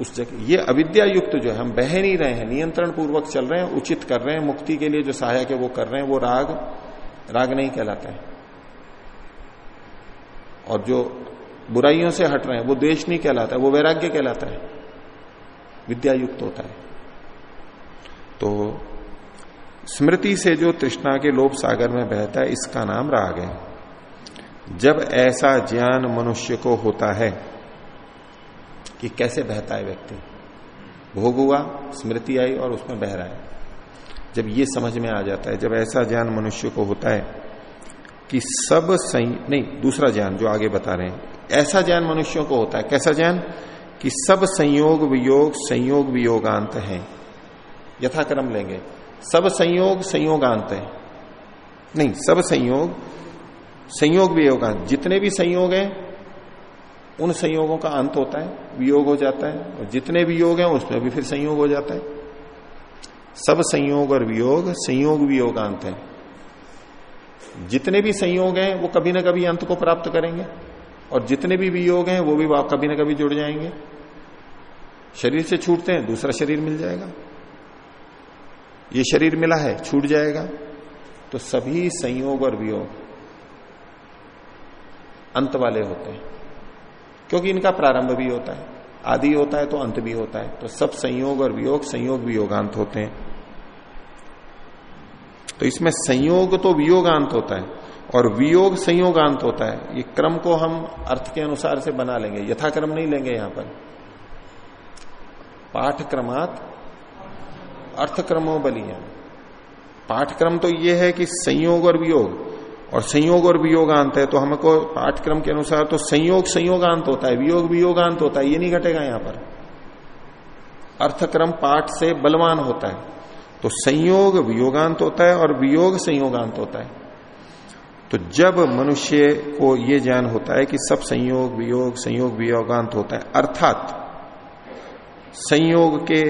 उस जगह ये अविद्या युक्त जो है, हम बह नहीं रहे हैं नियंत्रण पूर्वक चल रहे हैं, उचित कर रहे हैं, मुक्ति के लिए जो सहायक है वो कर रहे हैं, वो राग राग नहीं कहलाता है। और जो बुराइयों से हट रहे हैं, वो देश नहीं कहलाता है, वो वैराग्य कहलाता है। विद्या युक्त होता है। तो स्मृति से जो तृष्णा के लोभ सागर में बहता है, इसका नाम राग है। जब ऐसा ज्ञान मनुष्य को होता है कि कैसे बहता है व्यक्ति? भोग हुआ, स्मृति आई और उसमें बह रहा है। जब ये समझ में आ जाता है, जब ऐसा ज्ञान मनुष्य को होता है कि सब सं... नहीं, दूसरा ज्ञान जो आगे बता रहे हैं। ऐसा ज्ञान मनुष्यों को होता है। कैसा ज्ञान? कि सब संयोग वियोग, संयोग वियोगांत है। यथाक्रम लेंगे। सब संयोग, संयोगांत है। नहीं, सब संयोग संयोग वियोगांत। जितने भी संयोग हैं, उन संयोगों का अंत होता है, वियोग हो जाता है। और जितने भी योग हैं, उसमें भी फिर संयोग हो जाता है। सब संयोग और वियोग, संयोग वियोगांत है। जितने भी संयोग हैं, वो कभी ना कभी अंत को प्राप्त करेंगे। और जितने भी वियोग हैं, वो भी कभी ना कभी जुड़ जाएँगे। शरीर से छूटते हैं, दूसरा शरीर मिल जाएगा। ये शरीर मिला है, छूट जाएगा। तो सभी संयोग और वियोग अंत वाले होते हैं। क्योंकि इनका प्रारंभ भी होता है, आदि होता है तो अंत भी होता है। तो सब संयोग और वियोग संयोग वियोगांत होते हैं। तो इसमें संयोग तो वियोगांत होता है, और वियोग संयोगांत होता है। ये क्रम को हम अर्थ के अनुसार से बना लेंगे। यथाक्रम नहीं लेंगे यहाँ पर। पाठक्रमात अर्थक्रमो बलिया। पाठक्रम तो ये है कि संयोग और वियोग। और संयोग और वियोगांत है तो हमको पाठक्रम के अनुसार तो संयोग संयोगांत होता है, वियोग वियोगांत होता है। ये नहीं घटेगा यहाँ पर। अर्थक्रम पाठ से बलवान होता है। तो संयोग वियोगांत होता है और वियोग संयोगांत होता है। तो जब मनुष्य को यह ज्ञान होता है कि सब संयोग, वियोग, संयोग, वियोगांत होता है, अर्थात संयोग के,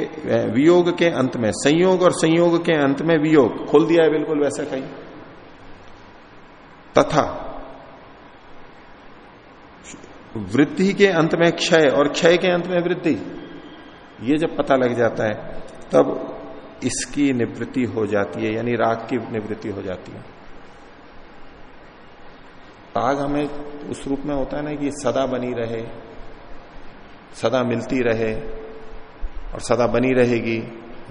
वियोग के अंत में, संयोग और संयोग के अंत में वियोग, खोल दिया है बिल्कुल वैसा कहीं। तथा वृद्धि के अंत में क्षय और क्षय के अंत में वृद्धि, ये जब पता लग जाता है, तब इसकी निवृत्ति हो जाती है, यानी राग की निवृत्ति हो जाती है। राग हमें उस रूप में होता है ना कि सदा बनी रहे, सदा मिलती रहे, और सदा बनी रहेगी,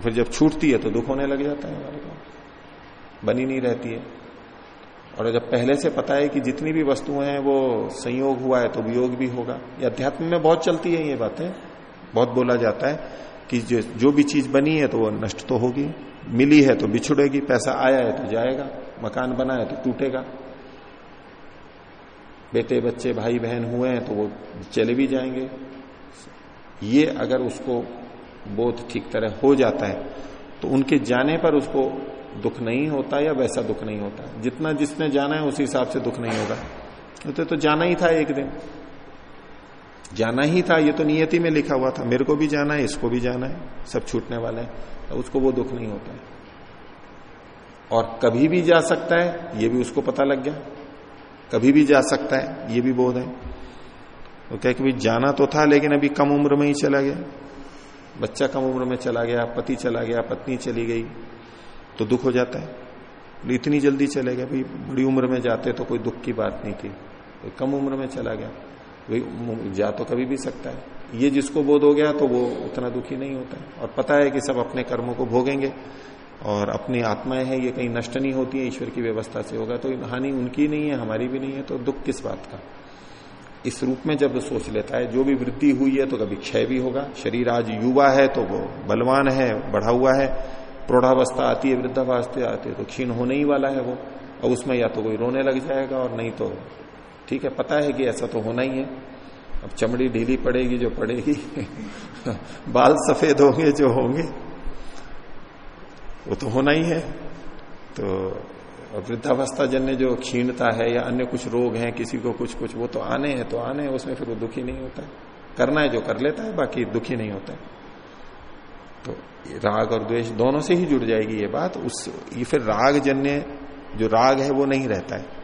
फिर जब छूटती है तो दुख होने लग जाता है हमारे को। बनी नहीं रहती है। और जब पहले से पता है कि जितनी भी वस्तुएँ हैं, वो संयोग हुआ है तो वियोग भी होगा। ये अध्यात्म में बहुत चलती है ये बातें, बहुत बोला जाता है। कि जो जो भी चीज़ बनी है तो वो नष्ट तो होगी मिली है तो बिछुड़ेगी पैसा आया है तो जाएगा मकान बना है तो टूटेगा। बेटे बच्चे भाई बहन हुए हैं तो वो चले भी जाएँगे। ये अगर उसको बोध ठीक तरह हो जाता है तो उनके जाने पर उसको दुख नहीं होता या वैसा दुख नहीं होता। जितना जिसने जाना है उसी हिसाब से दुख नहीं होगा। तो, तो जाना ही था एक दिन। जाना ही था, ये तो नियति में लिखा हुआ था। मेरे को भी जाना है, इसको भी जाना है, सब छूटने वाले हैं। तो उसको वो दुख नहीं होता है। और कभी भी जा सकता है, ये भी उसको पता लग गया। कभी भी जा सकता है, ये भी बोध है। वो कह कि जाना तो था, लेकिन अभी कम उम्र में ही चला गया। बच्चा कम उम्र में चला गया, पति चला गया, पत्नी चली गई तो दुख हो जाता है। इतनी जल्दी चले गए, भाई, बड़ी उम्र में जाते तो कोई दुख की बात नहीं थी। कोई कम उम्र में चला गया। जा तो कभी भी सकता है। ये जिसको बोध हो गया तो वो उतना दुखी नहीं होता है। और पता है कि सब अपने कर्मों को भोगेंगे और अपनी आत्माएँ हैं, ये कहीं नष्ट नहीं होती है, ईश्वर की व्यवस्था से होगा तो हानि उनकी नहीं है, हमारी भी नहीं है तो दुख किस बात का? इस रूप में जब सोच लेता है, जो भी वृद्धि हुई है तो कभी क्षय भी होगा। शरीर आज युवा है तो वो बलवान है, बढ़ा हुआ है, प्रौढ़ावस्था आती है, वृद्धावस्था आती है तो क्षीण होने ही वाला है वो। और उसमें या तो कोई रोने लग जाएगा और नहीं तो ठीक है, पता है कि ऐसा तो होना ही है। अब चमड़ी ढीली पड़ेगी जो पड़ेगी, [LAUGHS] बाल सफ़ेद होंगे जो होंगे, वो तो होना ही है। तो वृद्धावस्था जन्य जो क्षीणता है या अन्य कुछ रोग हैं, किसी को कुछ कुछ, वो तो आने हैं तो आने हैं, उसमें फिर वो दुखी नहीं होता। है करना है जो कर लेता है, बाकी दुखी नहीं होता। है तो राग और द्वेष दोनों से ही जुड़ जाएगी ये बात। उस, ये फिर राग जन्य जो राग है, वो नहीं रहता है।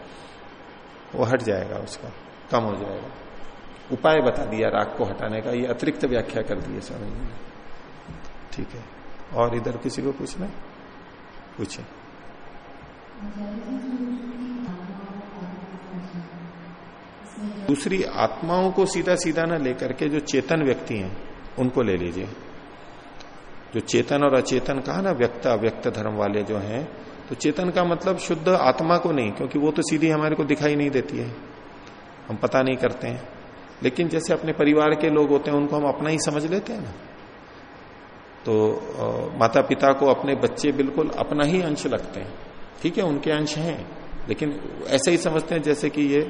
वो हट जाएगा उसका, कम हो जाएगा। उपाय बता दिया राग को हटाने का, ये अतिरिक्त व्याख्या कर दी है स्वामी जी ठीक है। और इधर किसी को पूछना पूछे दूसरी, आत्माओं को सीधा सीधा ना लेकर के जो चेतन व्यक्ति हैं, उनको ले लीजिए। जो चेतन और अचेतन, कहा ना व्यक्त अव्यक्त धर्म वाले जो हैं तो चेतन का मतलब शुद्ध आत्मा को नहीं, क्योंकि वो तो सीधी हमारे को दिखाई नहीं देती है। हम पता नहीं करते हैं। लेकिन जैसे अपने परिवार के लोग होते हैं, उनको हम अपना ही समझ लेते हैं ना। तो माता पिता को अपने बच्चे बिल्कुल अपना ही अंश लगते हैं। ठीक है, उनके अंश हैं, लेकिन ऐसे ही समझते हैं जैसे कि ये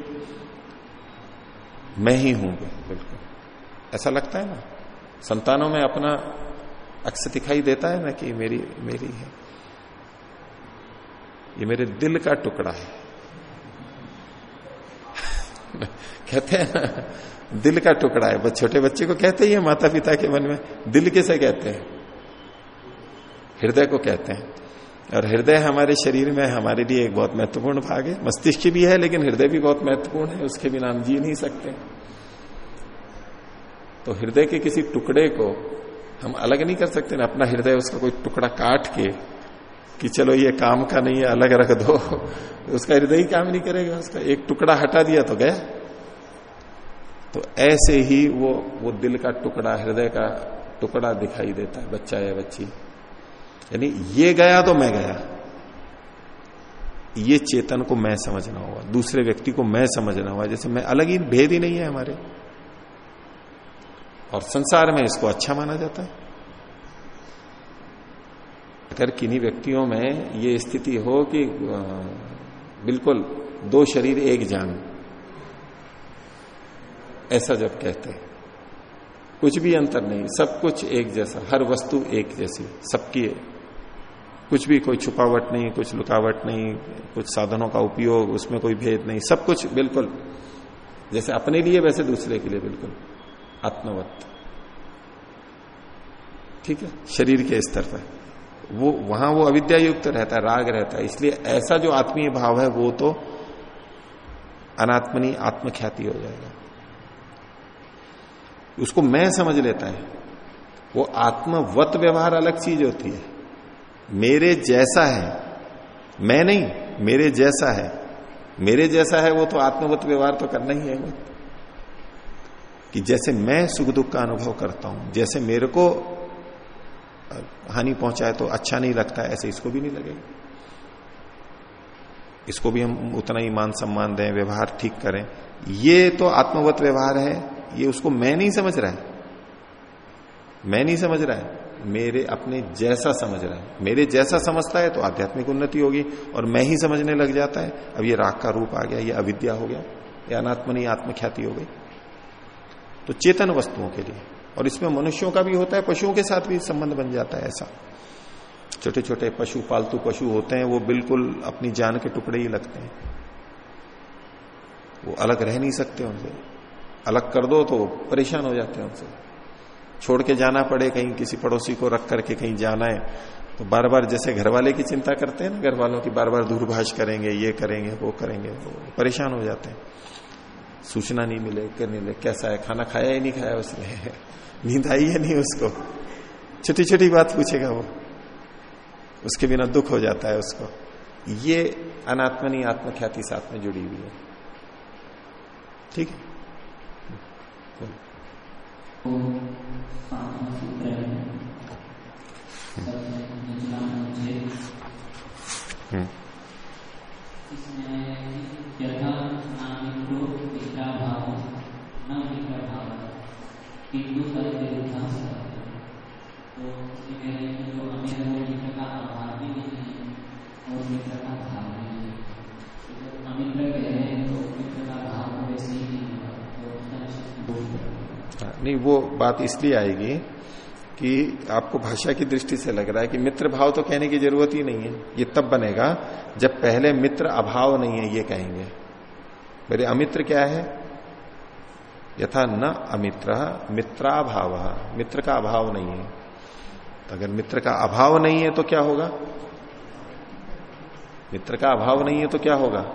मैं ही हूँ बिल्कुल। ऐसा लगता है ना? संतानों में अपना अक्स दिखाई देता है ना कि मेरी मेरी है। ये मेरे दिल का टुकड़ा है। कहते हैं ना दिल का टुकड़ा है। छोटे बच्चे को कहते ही है माता पिता के मन में दिल किसे कहते हैं? हृदय को कहते हैं। और हृदय हमारे शरीर में, हमारे लिए एक बहुत महत्वपूर्ण भाग है। मस्तिष्क भी है, लेकिन हृदय भी बहुत महत्वपूर्ण है। उसके बिना हम जी नहीं सकते। तो हृदय के किसी टुकड़े को हम अलग नहीं कर सकते। ना अपना हृदय उसका कोई टुकड़ा काट के कि चलो ये काम का नहीं है, अलग रख दो। उसका हृदय ही काम नहीं करेगा, उसका एक टुकड़ा हटा दिया तो गया। तो ऐसे ही वो वो दिल का टुकड़ा, हृदय का टुकड़ा दिखाई देता है, बच्चा या बच्ची। यानी ये गया तो मैं गया। ये चेतन को मैं समझना होगा, दूसरे व्यक्ति को मैं समझना होगा। जैसे मैं, अलग ही भेद ही नहीं है हमारे। और संसार में इसको अच्छा माना जाता है। अगर किन्हीं व्यक्तियों में ये स्थिति हो कि बिल्कुल दो शरीर एक जान। ऐसा जब कहते हैं। कुछ भी अंतर नहीं, सब कुछ एक जैसा, हर वस्तु एक जैसी, सबकी कुछ भी कोई छुपावट नहीं, कुछ लुकावट नहीं, कुछ साधनों का उपयोग, उसमें कोई भेद नहीं, सब कुछ बिल्कुल। जैसे अपने लिए, वैसे दूसरे के लिए बिल्कुल। आत्मवत। ठीक है? शरीर के स्तर पर। वो, वहाँ वो अविद्या युक्त रहता है, राग रहता है। इसलिए ऐसा जो आत्मीय भाव है, वो तो अनात्मनी आत्मख्याति हो जाएगा। उसको मैं समझ लेता है। वो आत्मवत व्यवहार अलग चीज़ होती है। मेरे जैसा है, मैं नहीं, मेरे जैसा है। मेरे जैसा है, वो तो आत्मवत व्यवहार तो करना ही है वो। कि जैसे मैं सुख दुख का अनुभव करता हूँ, जैसे मेरे को हानि पहुँचाए तो अच्छा नहीं लगता, ऐसे इसको भी नहीं लगेगा। इसको भी हम उतना ही मान सम्मान दें, व्यवहार ठीक करें। ये तो आत्मवत व्यवहार है, ये उसको मैं नहीं समझ रहा है। मैं नहीं समझ रहा है, मेरे अपने जैसा समझ रहा है। मेरे जैसा समझता है तो आध्यात्मिक उन्नति होगी और मैं ही समझने लग जाता है। अब ये राग का रूप आ गया, ये अविद्या हो गया, ये अनात्मनी आत्मख्याति हो गई। तो चेतन वस्तुओं के लिए। और इसमें मनुष्यों का भी होता है, पशुओं के साथ भी संबंध बन जाता है ऐसा। छोटे छोटे पशु, पालतू पशु होते हैं, वो बिल्कुल अपनी जान के टुकड़े ही लगते हैं। वो अलग रह नहीं सकते उनसे। अलग कर दो तो परेशान हो जाते हैं उनसे। छोड़ के जाना पड़े कहीं किसी पड़ोसी को रख करके कहीं जाना है तो बार बार जैसे घर वाले की चिंता करते हैं ना घर वालों की बार बार दूरभाष करेंगे, ये करेंगे, वो करेंगे वो परेशान हो जाते हैं। सूचना नहीं मिले करने मिले, कैसा है, खाना खाया ही नहीं, खाया उसने। [LAUGHS] नींद आई है नहीं उसको? छोटी छोटी बात पूछेगा वो। उसके बिना दुख हो जाता है उसको। ये अनात्मनी आत्मख्याति साथ में जुड़ी हुई है। ठीक है? हम्म। नहीं, वो बात इसलिए आएगी कि आपको भाषा की दृष्टि से लग रहा है कि मित्र भाव तो कहने की ज़रूरत ही नहीं है, ये तब बनेगा जब पहले मित्र अभाव नहीं है, ये कहेंगे। मेरे अमित्र क्या है? यथा न अमित्र, मित्राभाव, मित्र का अभाव नहीं है। तो अगर मित्र का अभाव नहीं है तो क्या होगा? मित्र का अभाव नहीं है तो क्या होगा?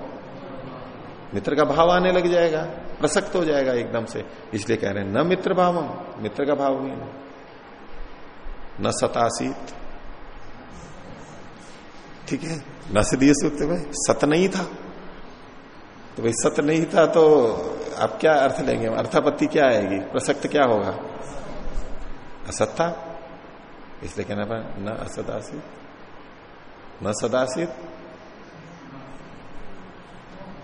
मित्र का भाव आने लग जाएगा। प्रसक्त हो जाएगा एकदम से। इसलिए कह रहे हैं, न मित्र भाव मित्र का भाव नहीं न सतासीत। ठीक है? न से दिए सूक्त में, सत नहीं था। तो भाई, सत नहीं था तो आप क्या अर्थ लेंगे? अर्थापत्ति क्या आएगी? प्रसक्त क्या होगा? असत था। इसलिए कहना पड़ा, न असदासित। न सदासित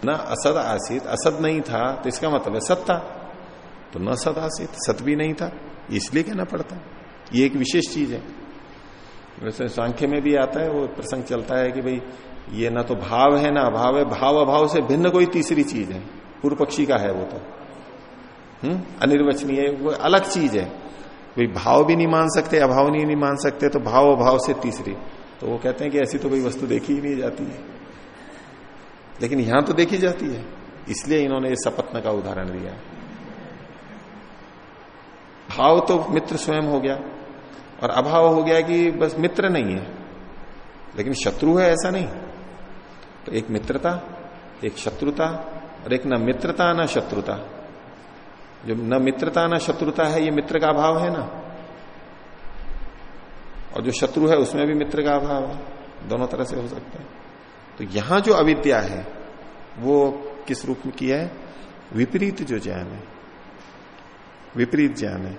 न असद आसित असद नहीं था तो इसका मतलब है सत था तो न सदासित सत भी नहीं था इसलिए कहना पड़ता ये एक विशेष चीज़ है। वैसे सांख्य में भी आता है वो प्रसंग चलता है कि भाई ये ना तो भाव है ना अभाव है भाव अभाव से भिन्न कोई तीसरी चीज़ है। पूर्व पक्षी का है वो तो। हम्म? अनिर्वचनीय वो अलग चीज़ है। कोई भाव भी नहीं मान सकते अभाव नहीं, नहीं मान सकते तो भाव अभाव से तीसरी। तो वो कहते हैं कि ऐसी तो कोई वस्तु देखी ही नहीं जाती है। लेकिन यहाँ तो देखी जाती है। इसलिए इन्होंने इस सपत्न का उदाहरण दिया। भाव तो मित्र स्वयं हो गया और अभाव हो गया कि बस मित्र नहीं है। लेकिन शत्रु है ऐसा नहीं। तो एक मित्रता, एक शत्रुता और एक न मित्रता, न शत्रुता। जो न मित्रता, न शत्रुता है, ये मित्र का अभाव है ना। और जो शत्रु है, उसमें भी मित्र का अभाव है। दोनों तरह से हो सकता है। तो यहाँ जो अविद्या है, वो किस रूप में की है? विपरीत जो ज्ञान है। विपरीत ज्ञान है।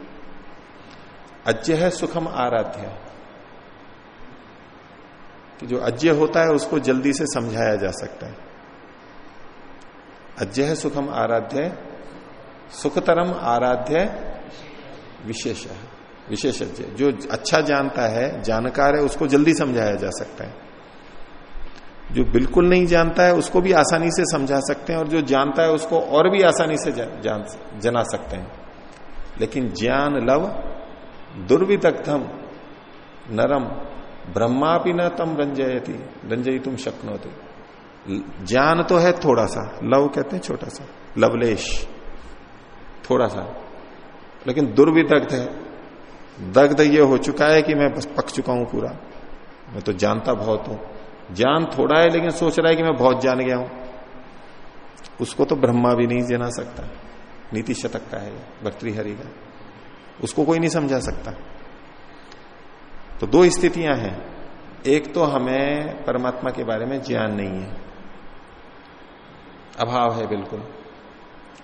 अज्ञ है, सुखम आराध्य। कि जो अज्ञ होता है, उसको जल्दी से समझाया जा सकता है। अज्ञ है, सुखम आराध्य। सुखतरम आराध्य विशेष विशेषज्ञ जो अच्छा जानता है, जानकार है, उसको जल्दी समझाया जा सकता है। जो बिल्कुल नहीं जानता है, उसको भी आसानी से समझा सकते हैं और जो जानता है, उसको और भी आसानी से जान, जना सकते हैं। लेकिन ज्ञान लव, दुर्विदग्धम, नरम ब्रह्मा भी न तम रंजयती, रंजयी तुम शक्नोते। ज्ञान तो है थोड़ा सा, लव कहते हैं छोटा सा, लवलेश, थोड़ा सा। लेकिन दुर्विदग्ध है, दग्ध ये हो चुका है कि मैं बस पक चुका हूँ पूरा। मैं तो जानता बहुत हूँ। ज्ञान थोड़ा है, लेकिन सोच रहा है कि मैं बहुत जान गया हूँ। उसको तो ब्रह्मा भी नहीं जना सकता। नीति शतक का है भर्तृहरि का। उसको कोई नहीं समझा सकता। तो दो स्थितियाँ हैं। एक तो हमें परमात्मा के बारे में ज्ञान नहीं है। अभाव है बिल्कुल।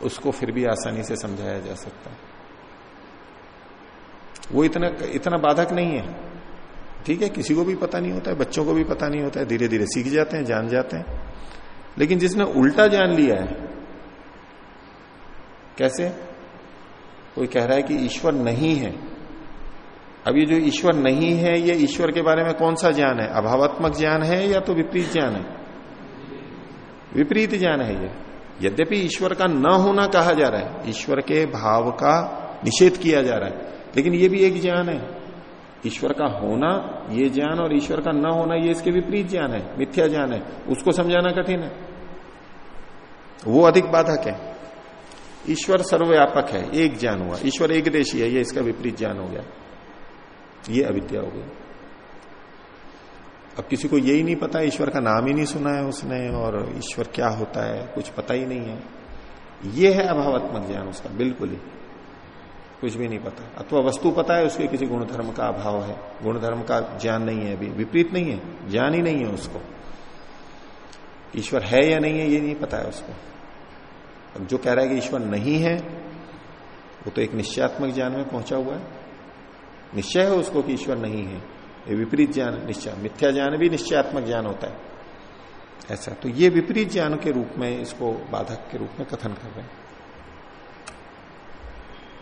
उसको फिर भी आसानी से समझाया जा सकता। है वो इतना इतना बाधक नहीं है। ठीक है, किसी को भी पता नहीं होता है, बच्चों को भी पता नहीं होता है धीरे धीरे सीख जाते हैं, जान जाते हैं। लेकिन जिसने उल्टा जान लिया है, कैसे? कोई कह रहा है कि ईश्वर नहीं है। अब ये जो ईश्वर नहीं है, ये ईश्वर के बारे में कौन सा ज्ञान है? अभावात्मक ज्ञान है या तो विपरीत ज्ञान है? विपरीत ज्ञान है ये। यद्यपि ईश्वर का न होना कहा जा रहा है, ईश्वर के भाव का निषेध किया जा रहा है, लेकिन ये भी एक ज्ञान है। ईश्वर का होना ये ज्ञान और ईश्वर का न होना ये इसके विपरीत ज्ञान है, मिथ्या ज्ञान है। उसको समझाना कठिन है। वो अधिक बाधक है। ईश्वर सर्वव्यापक है, एक ज्ञान हुआ। ईश्वर एक देशी है, ये इसका विपरीत ज्ञान हो गया। ये अविद्या हो गई। अब किसी को यही नहीं पता, ईश्वर का नाम ही नहीं सुना है उसने, और ईश्वर क्या होता है, कुछ पता ही नहीं है। ये है अभावात्मक ज्ञान उसका, बिल्कुल ही। कुछ भी नहीं पता। अथवा वस्तु पता है, उसके किसी गुणधर्म का अभाव है। गुणधर्म का ज्ञान नहीं है अभी। विपरीत नहीं है। ज्ञान ही नहीं है उसको। ईश्वर है या नहीं है, ये नहीं पता है उसको। अब जो कह रहा है कि ईश्वर नहीं है, वो तो एक निश्चयात्मक ज्ञान में पहुँचा हुआ है। निश्चय है उसको कि ईश्वर नहीं है। ये विपरीत ज्ञान, निश्चय। मिथ्या ज्ञान भी निश्चयात्मक ज्ञान होता है। ऐसा। तो ये विपरीत ज्ञान के रूप में इसको बाधक के रूप में कथन कर रहे हैं।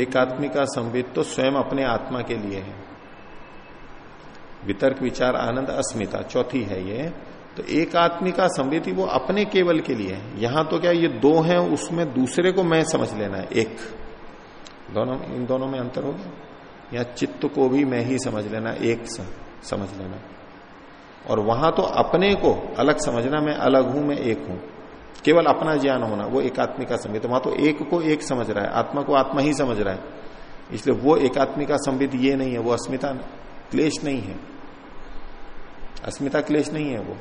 एकात्मिका संबित तो स्वयं अपने आत्मा के लिए है। वितर्क विचार आनंद अस्मिता, चौथी है ये। तो एक आत्मी का संवेदी वो अपने केवल के लिए है। यहाँ तो क्या ये दो हैं, उसमें दूसरे को मैं समझ लेना है, एक। दोनों, इन दोनों में अंतर हो गया? या चित्त को भी मैं ही समझ लेना, एक समझ लेना। और वहाँ तो अपने को अलग समझना, मैं अलग हूँ, मैं एक हूँ। केवल अपना ज्ञान होना, वो एकात्मी का संबित वहाँ तो एक को एक समझ रहा है, आत्मा को आत्मा ही समझ रहा है। इसलिए वो एकात्मी का संबित ये नहीं है, वो अस्मिता क्लेश नहीं है। अस्मिता क्लेश नहीं है वो।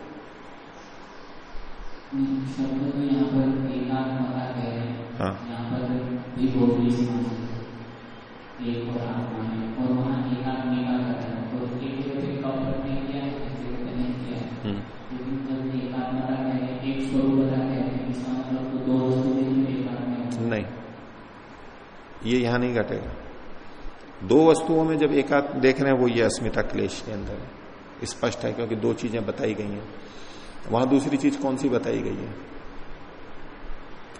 हैं। एकात्मिका ये यहाँ नहीं घटेगा। दो वस्तुओं में जब एकात्म देख रहे हैं, वो ये अस्मिता क्लेश के अंदर है। स्पष्ट है क्योंकि दो चीज़ें बताई गई हैं। वहाँ दूसरी चीज़ कौन सी बताई गई है?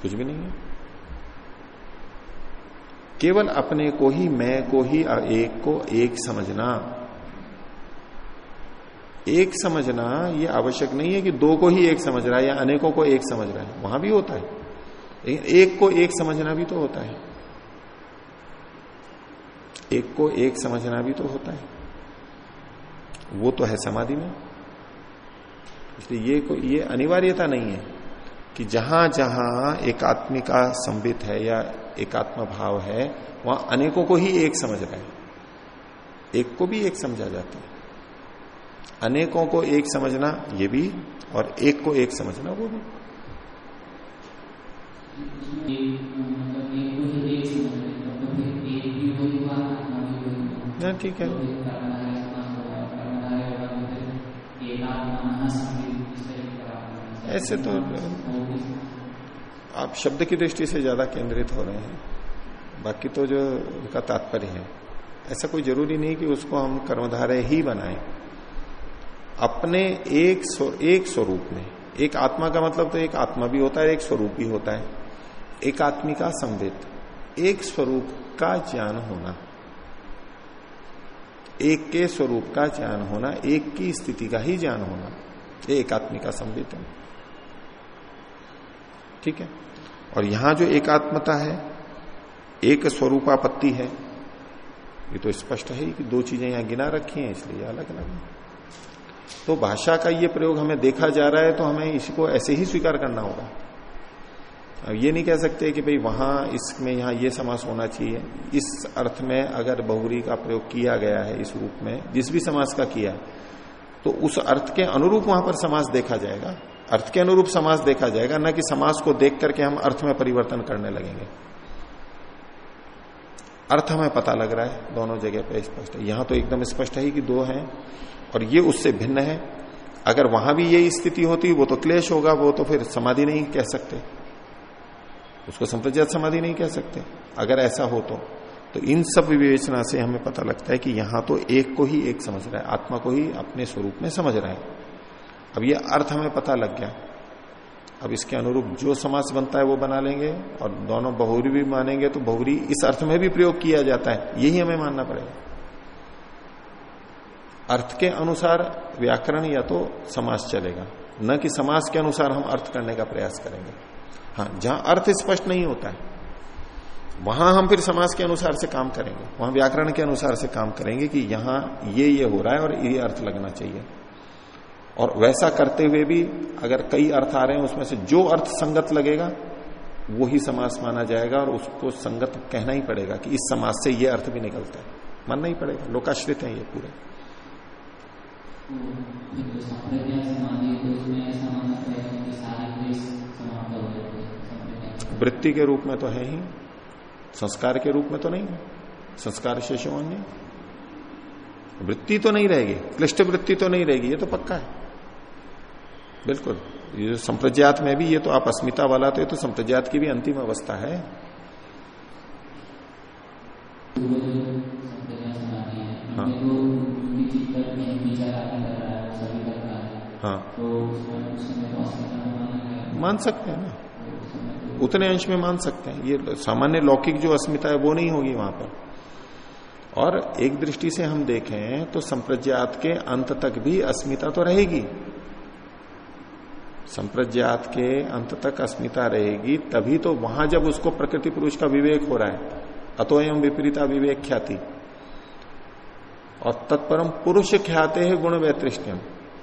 कुछ भी नहीं है। केवल अपने को ही, मैं को ही एक को एक समझना। एक समझना ये आवश्यक नहीं है कि दो को ही एक समझ रहा है या अनेकों को एक समझ रहा है। वहाँ भी होता है। लेकिन एक को एक समझना भी तो होता है। एक को एक समझना भी तो होता है। वो तो है समाधि में। इसलिए ये कोई ये अनिवार्यता नहीं है कि जहाँ जहाँ एकात्मिका संबित है या एकात्म भाव है, वहाँ अनेकों को ही एक समझ रहा है। एक को भी एक समझा जाता है। अनेकों को एक समझना ये भी, और एक को एक समझना वो भी। की बात है। ऐसे तो आप शब्द की दृष्टि से ज़्यादा केंद्रित हो रहे हैं। बाकी तो जो उनका तात्पर्य है। ऐसा कोई ज़रूरी नहीं कि उसको हम कर्मधारय ही बनाएँ। अपने एक स्व, एक स्वरूप में एक आत्मा का मतलब तो एक आत्मा भी होता है एक स्वरूप भी होता है। एक आत्मी का संवेद एक स्वरूप का ज्ञान होना। एक के स्वरूप का ज्ञान होना, एक की स्थिति का ही ज्ञान होना, ये एकात्मिका संबित है ठीक है? और यहाँ जो एकात्मता है, एक स्वरूपापत्ति है, ये तो स्पष्ट है कि दो चीज़ें यहाँ गिना रखी हैं, इसलिए अलग अलग है। तो भाषा का ये प्रयोग हमें देखा जा रहा है तो हमें इसको ऐसे ही स्वीकार करना होगा। ये नहीं कह सकते कि भाई वहाँ इसमें यहाँ ये समास होना चाहिए। इस अर्थ में अगर बहुरी का प्रयोग किया गया है इस रूप में, जिस भी समास का किया तो उस अर्थ के अनुरूप वहाँ पर समास देखा जाएगा। अर्थ के अनुरूप समास देखा जाएगा, न कि समास को देख करके हम अर्थ में परिवर्तन करने लगेंगे। अर्थ हमें पता लग रहा है, दोनों जगह पे स्पष्ट है। यहाँ तो एकदम स्पष्ट है कि दो हैं, और ये उससे भिन्न है। अगर वहाँ भी यही स्थिति होती, वो तो क्लेश होगा, वो तो फिर समाधि नहीं कह सकते। उसको संप्रज्ञात समाधि नहीं कह सकते। अगर ऐसा हो तो। तो इन सब विवेचना से हमें पता लगता है कि यहाँ तो एक को ही एक समझ रहा है, आत्मा को ही अपने स्वरूप में समझ रहा है। अब ये अर्थ हमें पता लग गया। अब इसके अनुरूप जो समास बनता है वो बना लेंगे और दोनों बहुरी भी मानेंगे तो बहुरी इस अर्थ में भी प्रयोग किया जाता है। यही हमें मानना पड़ेगा। अर्थ के अनुसार व्याकरण या तो समास चलेगा। न कि समास के अनुसार हम अर्थ करने का प्रयास करेंगे। हाँ जहाँ अर्थ स्पष्ट नहीं होता है, वहाँ हम फिर समाज के अनुसार से काम करेंगे। वहाँ व्याकरण के अनुसार से काम करेंगे कि यहाँ ये ये हो रहा है और ये अर्थ लगना चाहिए। और वैसा करते हुए भी अगर कई अर्थ आ रहे हैं, उसमें से जो अर्थ संगत लगेगा वो ही समास माना जाएगा और उसको संगत कहना ही पड़ेगा कि इस समाज से ये अर्थ भी निकलता है। मानना ही पड़ेगा। लोकाश्रित है ये पूरे। वृत्ति के रूप में तो है ही संस्कार के रूप में तो नहीं है संस्कार शेषो अन्य वृत्ति तो नहीं रहेगी क्लिष्ट वृत्ति तो नहीं रहेगी ये तो पक्का है। बिल्कुल ये संप्रज्ञात में भी ये तो आप अस्मिता वाला तो ये तो संप्रज्ञात की भी अंतिम अवस्था है। हाँ। हाँ। मान सकते हैं ना। उतने अंश में मान सकते हैं। ये सामान्य लौकिक जो अस्मिता है वो नहीं होगी वहाँ पर। और एक दृष्टि से हम देखें तो संप्रज्ञात के अंत तक भी अस्मिता तो रहेगी। संप्रज्ञात के अंत तक अस्मिता रहेगी तभी तो वहाँ जब उसको प्रकृति पुरुष का विवेक हो रहा है अतोयम विपरीता विवेक ख्याति। और तत्परम पुरुष ख्याते है गुण वैतृष्टम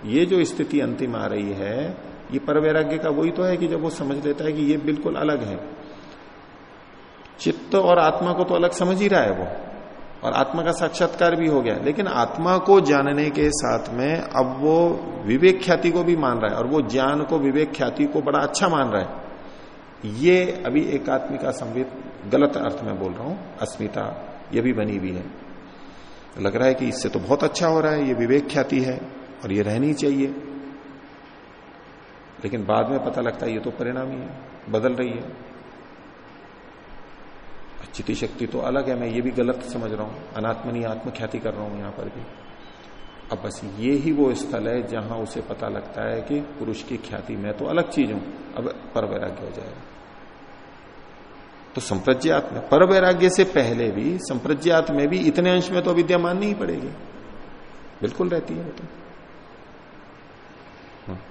ये जो स्थिति अंतिम आ रही है, ये पर वैराग्य का वही तो है कि जब वो समझ लेता है कि ये बिल्कुल अलग है। चित्त और आत्मा को तो अलग समझ ही रहा है वो, और आत्मा का साक्षात्कार भी हो गया। लेकिन आत्मा को जानने के साथ में अब वो विवेक ख्याति को भी मान रहा है, और वो ज्ञान को, विवेक ख्याति को बड़ा अच्छा मान रहा है। ये अभी एक आत्मी का संवित गलत अर्थ में बोल रहा हूँ, अस्मिता, ये भी बनी हुई है। लग रहा है कि इससे तो बहुत अच्छा हो रहा है, ये विवेक ख्याति है। और ये रहनी चाहिए। लेकिन बाद में पता लगता है ये तो परिणाम ही है बदल रही है। चिति शक्ति तो अलग है, मैं ये भी गलत समझ रहा हूँ। अनात्मनी आत्मख्याति कर रहा हूँ यहाँ पर भी। अब बस ये ही वो स्थल है जहाँ उसे पता लगता है कि पुरुष की ख्याति, मैं तो अलग चीज़ हूँ। अब पर वैराग्य हो जाएगा। तो संप्रज्ञात में पर वैराग्य से पहले भी, संप्रज्ञात में भी इतने अंश में तो विद्या माननी ही पड़ेगी। बिल्कुल रहती है तो।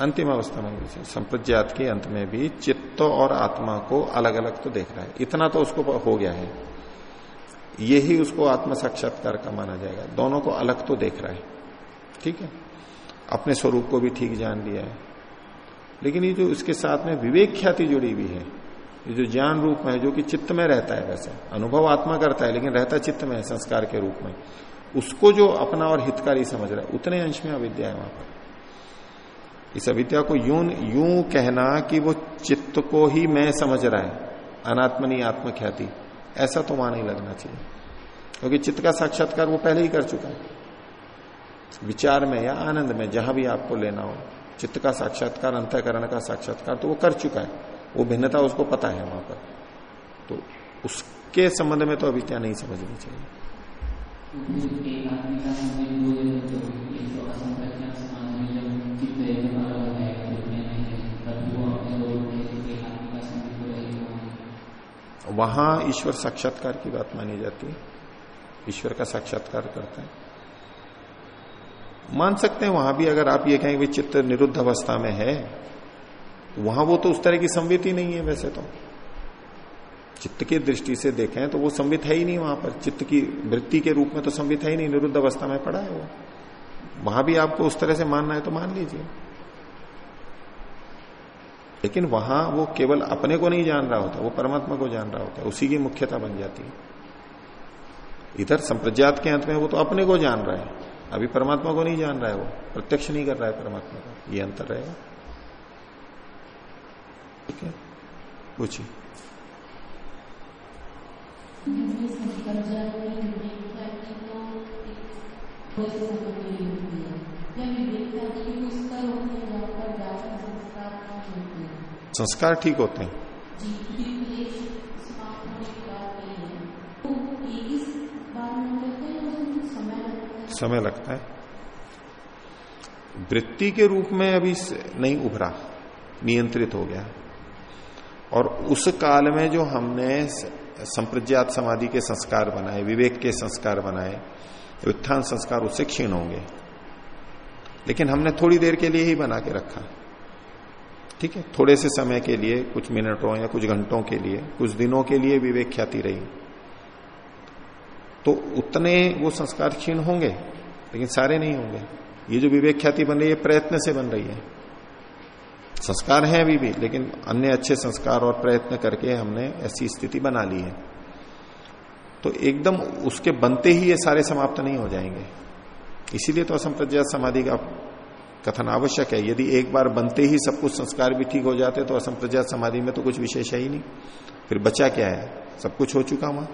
अंतिम अवस्था में भी संप्रज्ञात के अंत में भी चित्त और आत्मा को अलग अलग तो देख रहा है। इतना तो उसको हो गया है। यही उसको आत्म साक्षात्कार का माना जाएगा। दोनों को अलग तो देख रहा है। ठीक है? अपने स्वरूप को भी ठीक जान लिया है। लेकिन ये जो इसके साथ में विवेक ख्याति जुड़ी हुई है, ये जो ज्ञान रूप में है, जो कि चित्त में रहता है वैसे। अनुभव आत्मा करता है, लेकिन रहता चित्त में है, संस्कार के रूप में। उसको जो अपना और हितकारी समझ रहा है, उतने अंश में अविद्या है वहाँ पर। इस अविद्या को यूँ यूँ कहना कि वो चित्त को ही मैं समझ रहा है। अनात्मनी आत्म ख्याति ऐसा तो वहाँ नहीं लगना चाहिए। क्योंकि चित्त का साक्षात्कार वो पहले ही कर चुका है। विचार में या आनंद में जहाँ भी आपको लेना हो, चित्त का साक्षात्कार, अंतकरण का साक्षात्कार तो वो कर चुका है। वो भिन्नता उसको पता है वहाँ पर। तो उसके संबंध में तो अविद्या नहीं समझनी चाहिए एक आदमी का संबंध दो जगह तो एक तो असंप्रज्ञात समाज में जब चित्त एक बार हो जाएगा तो मैं नहीं है तब वो अपने लोगों के एक आदमी का संबंध को रहेगा वहाँ ईश्वर साक्षात्कार की बात मानी जाती है। ईश्वर का साक्षात्कार करते हैं। मान सकते हैं वहाँ भी अगर आप ये कहें चित्त निरुद्ध अवस्था में है, वहाँ वो तो उस तरह की संवित ही नहीं है वैसे तो। चित्त की दृष्टि से देखें तो वो संवित है ही नहीं वहाँ पर। चित्त की वृत्ति के रूप में तो संवित है ही नहीं, निरुद्ध अवस्था में पड़ा है वो। वहाँ भी आपको उस तरह से मानना है तो मान लीजिए। लेकिन वहाँ वो केवल अपने को नहीं जान रहा होता, वो परमात्मा को जान रहा होता है, उसी की मुख्यता बन जाती है। इधर संप्रज्ञात के अंत में वो तो अपने को जान रहा है, अभी परमात्मा को नहीं जान रहा है वो, प्रत्यक्ष नहीं कर रहा है परमात्मा को, ये अंतर रहेगा। ठीक है? पूछिए। संस्कार ठीक होते हैं। समय लगता है। वृत्ति के रूप में अभी नहीं उभरा, नियंत्रित हो गया। और उस काल में जो हमने संप्रज्ञात समाधि के संस्कार बनाए, विवेक के संस्कार बनाए उत्थान संस्कार उससे क्षीण होंगे। लेकिन हमने थोड़ी देर के लिए ही बना के रखा। ठीक है? थोड़े से समय के लिए, कुछ मिनटों या कुछ घंटों के लिए, कुछ दिनों के लिए विवेक ख्याति रही। तो उतने वो संस्कार क्षीण होंगे, लेकिन सारे नहीं होंगे। ये जो विवेक ख्याति बन रही है प्रयत्न से बन रही है। संस्कार है अभी भी, लेकिन अन्य अच्छे संस्कार और प्रयत्न करके हमने ऐसी स्थिति बना ली है। तो एकदम उसके बनते ही ये सारे समाप्त नहीं हो जाएँगे। इसीलिए तो असंप्रज्ञात समाधि का कथन आवश्यक है। यदि एक बार बनते ही सब कुछ संस्कार भी ठीक हो जाते तो असंप्रज्ञात समाधि में तो कुछ विशेष है ही नहीं। फिर बचा क्या है? सब कुछ हो चुका वहाँ।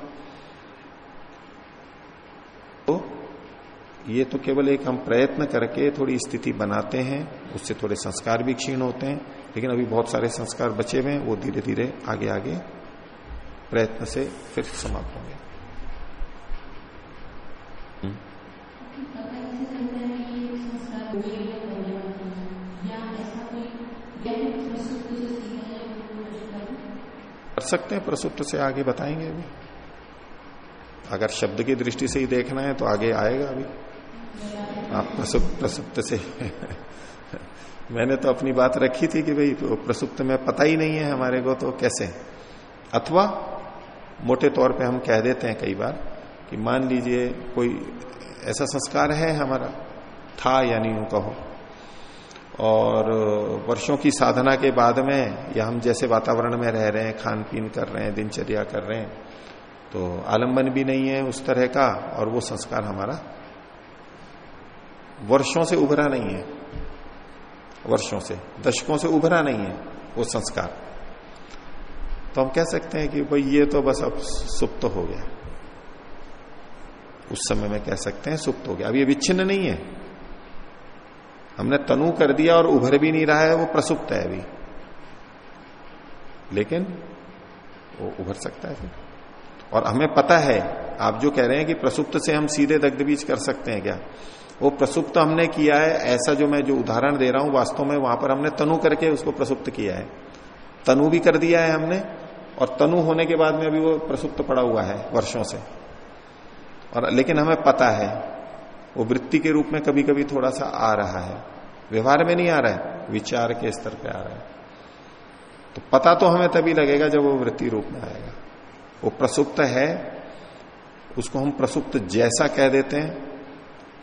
तो ये तो केवल एक हम प्रयत्न करके थोड़ी स्थिति बनाते हैं, उससे थोड़े संस्कार भी क्षीण होते हैं, लेकिन अभी बहुत सारे संस्कार बचे हुए हैं, वो धीरे धीरे आगे आगे प्रयत्न से फिर समाप्त होंगे। कर सकते हैं, प्रसुप्त से आगे बताएँगे अभी। अगर शब्द की दृष्टि से ही देखना है तो आगे आएगा अभी। आप प्रसुप्त प्रसुप्त से [LAUGHS] मैंने तो अपनी बात रखी थी कि भाई प्रसुप्त में पता ही नहीं है हमारे को तो कैसे? अथवा, मोटे तौर पे हम कह देते हैं कई बार कि मान लीजिए कोई ऐसा संस्कार है हमारा, था या नहीं कहो और वर्षों की साधना के बाद में, या हम जैसे वातावरण में रह रहे हैं खान पीन कर रहे हैं, दिनचर्या कर रहे हैं तो आलंबन भी नहीं है उस तरह का, और वो संस्कार हमारा वर्षों से उभरा नहीं है। वर्षों से, दशकों से उभरा नहीं है वो संस्कार। तो हम कह सकते हैं कि भाई ये तो बस अब सुप्त हो गया। उस समय में कह सकते हैं सुप्त हो गया। अब ये विच्छिन्न नहीं है। हमने तनु कर दिया और उभर भी नहीं रहा है, वो प्रसुप्त है अभी। लेकिन वो उभर सकता है। फिर और हमें पता है, आप जो कह रहे हैं कि प्रसुप्त से हम सीधे दग्ध बीज कर सकते हैं क्या? वो प्रसुप्त हमने किया है, ऐसा जो मैं जो उदाहरण दे रहा हूँ, वास्तव में वहाँ पर हमने तनु करके उसको प्रसुप्त किया है। तनु भी कर दिया है हमने, और तनु होने के बाद में अभी वो प्रसुप्त पड़ा हुआ है, वर्षों से। और लेकिन हमें पता है वो वृत्ति के रूप में कभी कभी थोड़ा सा आ रहा है। व्यवहार में नहीं आ रहा है, विचार के स्तर पे आ रहा है। तो पता तो हमें तभी लगेगा जब वो वृत्ति रूप में आएगा। वो प्रसुप्त है, उसको हम प्रसुप्त जैसा कह देते हैं,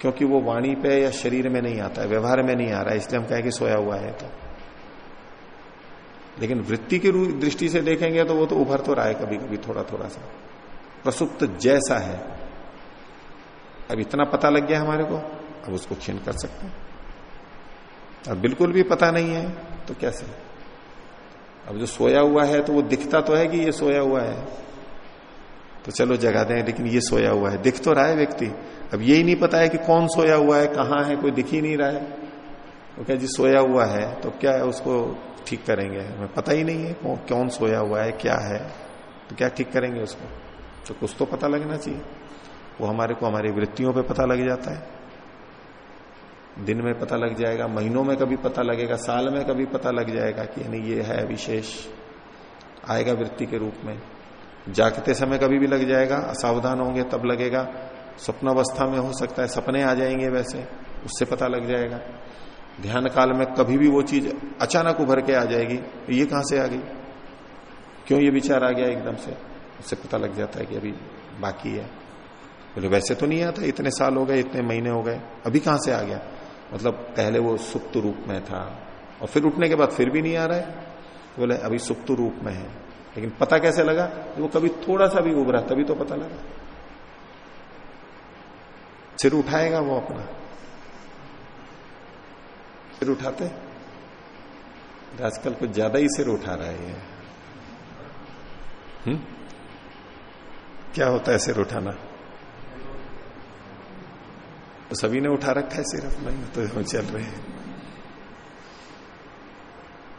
क्योंकि वो वाणी पे या शरीर में नहीं आता है, व्यवहार में नहीं आ रहा है, इसलिए हम कहें कि सोया हुआ है तो। लेकिन वृत्ति की दृष्टि से देखेंगे तो वो तो उभर तो रहा है कभी कभी थोड़ा थोड़ा सा। प्रसुप्त जैसा है। अब इतना पता लग गया हमारे को, अब उसको क्षीण कर सकते हैं। अब बिल्कुल भी पता नहीं है तो कैसे? अब जो सोया हुआ है तो वो दिखता तो है कि ये सोया हुआ है। तो चलो जगा दें, लेकिन ये सोया हुआ है। दिख तो रहा है व्यक्ति। अब यही नहीं पता है कि कौन सोया हुआ है, कहाँ है, कोई दिख ही नहीं रहा है। वो तो क्या जी, सोया हुआ है तो क्या है उसको ठीक करेंगे? हमें पता ही नहीं है कौन सोया हुआ है, क्या है। तो क्या ठीक करेंगे उसको? तो कुछ तो पता लगना चाहिए। वो हमारे को हमारी वृत्तियों पे पता लग जाता है। दिन में पता लग जाएगा, महीनों में कभी पता लगेगा, साल में कभी पता लग जाएगा कि नहीं ये है विशेष, आएगा वृत्ति के रूप में। जागते समय कभी भी लग जाएगा, असावधान होंगे तब लगेगा, स्वप्नावस्था में हो सकता है, सपने आ जाएँगे वैसे, उससे पता लग जाएगा। ध्यान काल में कभी भी वो चीज़ अचानक उभर के आ जाएगी तो ये कहाँ से आ गई? क्यों ये विचार आ गया एकदम से? उससे पता लग जाता है कि अभी बाकी है। बोले, वैसे तो नहीं आता, इतने साल हो गए, इतने महीने हो गए, अभी कहाँ से आ गया? मतलब पहले वो सुप्त रूप में था। और फिर उठने के बाद फिर भी नहीं आ रहा है। बोले, अभी सुप्त रूप में है। लेकिन पता कैसे लगा? वो कभी थोड़ा सा भी उभरा, तभी तो पता लगा। सिर उठाएगा वो अपना। सिर उठाते? आजकल कुछ ज़्यादा ही सिर उठा रहा है ये। हम्म? क्या होता है सिर उठाना? तो सभी ने उठा रखा है सिर अपना तो हम चल रहे हैं।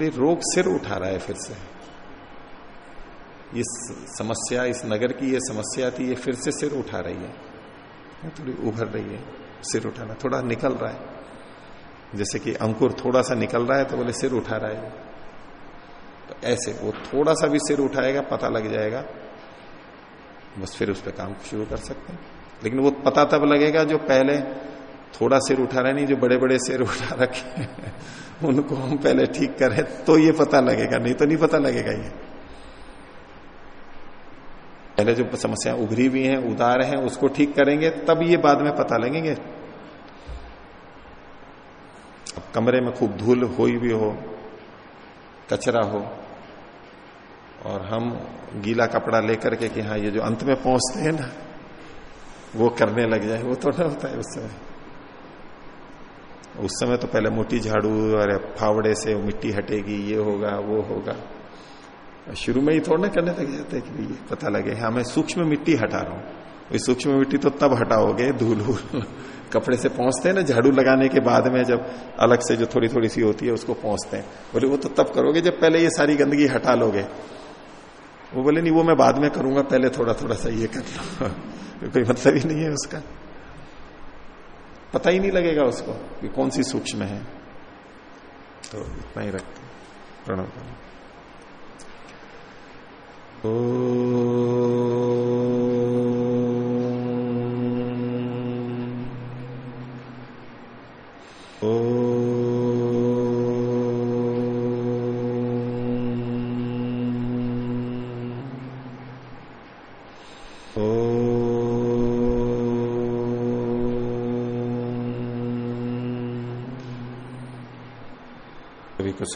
रोग सिर उठा रहा है फिर से। इस समस्या, इस नगर की ये समस्या थी, ये फिर से सिर उठा रही है। थोड़ी उभर रही है, सिर उठाना, थोड़ा निकल रहा है। जैसे कि अंकुर थोड़ा सा निकल रहा है तो बोले सिर उठा रहा है। तो ऐसे, वो थोड़ा सा भी सिर उठाएगा, पता लग जाएगा। बस फिर उस पर काम शुरू कर सकते हैं। लेकिन वो पता तब लगेगा जो पहले थोड़ा सिर उठा रहे, नहीं, जो बड़े बड़े सिर उठा रखे उनको हम पहले ठीक करें तो ये पता लगेगा, नहीं तो नहीं पता लगेगा ये। पहले जो समस्या उभरी हुई हैं, उदार हैं, उसको ठीक करेंगे, तब ये बाद में पता लगेंगे। अब कमरे में खूब धूल हो भी हो, कचरा हो, और हम गीला कपड़ा लेकर के कि हाँ ये जो अंत में पहुँचते हैं ना वो करने लग जाए, वो थोड़ा होता है उस समय उस समय तो पहले मोटी झाड़ू और फावड़े से मिट्टी हटेगी, ये होगा, वो होगा। शुरू में ही थोड़ा ना करने लग जाते है कि ये पता लगे हाँ मैं सूक्ष्म मिट्टी हटा रहा हूँ। सूक्ष्म मिट्टी तो तब हटाओगे, धूल [LAUGHS] कपड़े से पहुँचते हैं ना, झाड़ू लगाने के बाद में जब अलग से जो थोड़ी थोड़ी सी होती है, उसको पहुँचते हैं। बोले, वो तो तब करोगे जब पहले ये सारी गंदगी हटा लोगे। वो बोले, नहीं, वो मैं बाद में करूँगा, पहले थोड़ा थोड़ा सा ये कर लो। [LAUGHS] कोई मतलब ही नहीं है उसका। पता ही नहीं लगेगा उसको कि कौन सी सूक्ष्म है। तो इतना ही रखते प्रणव। सदर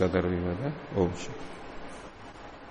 विवाद ओम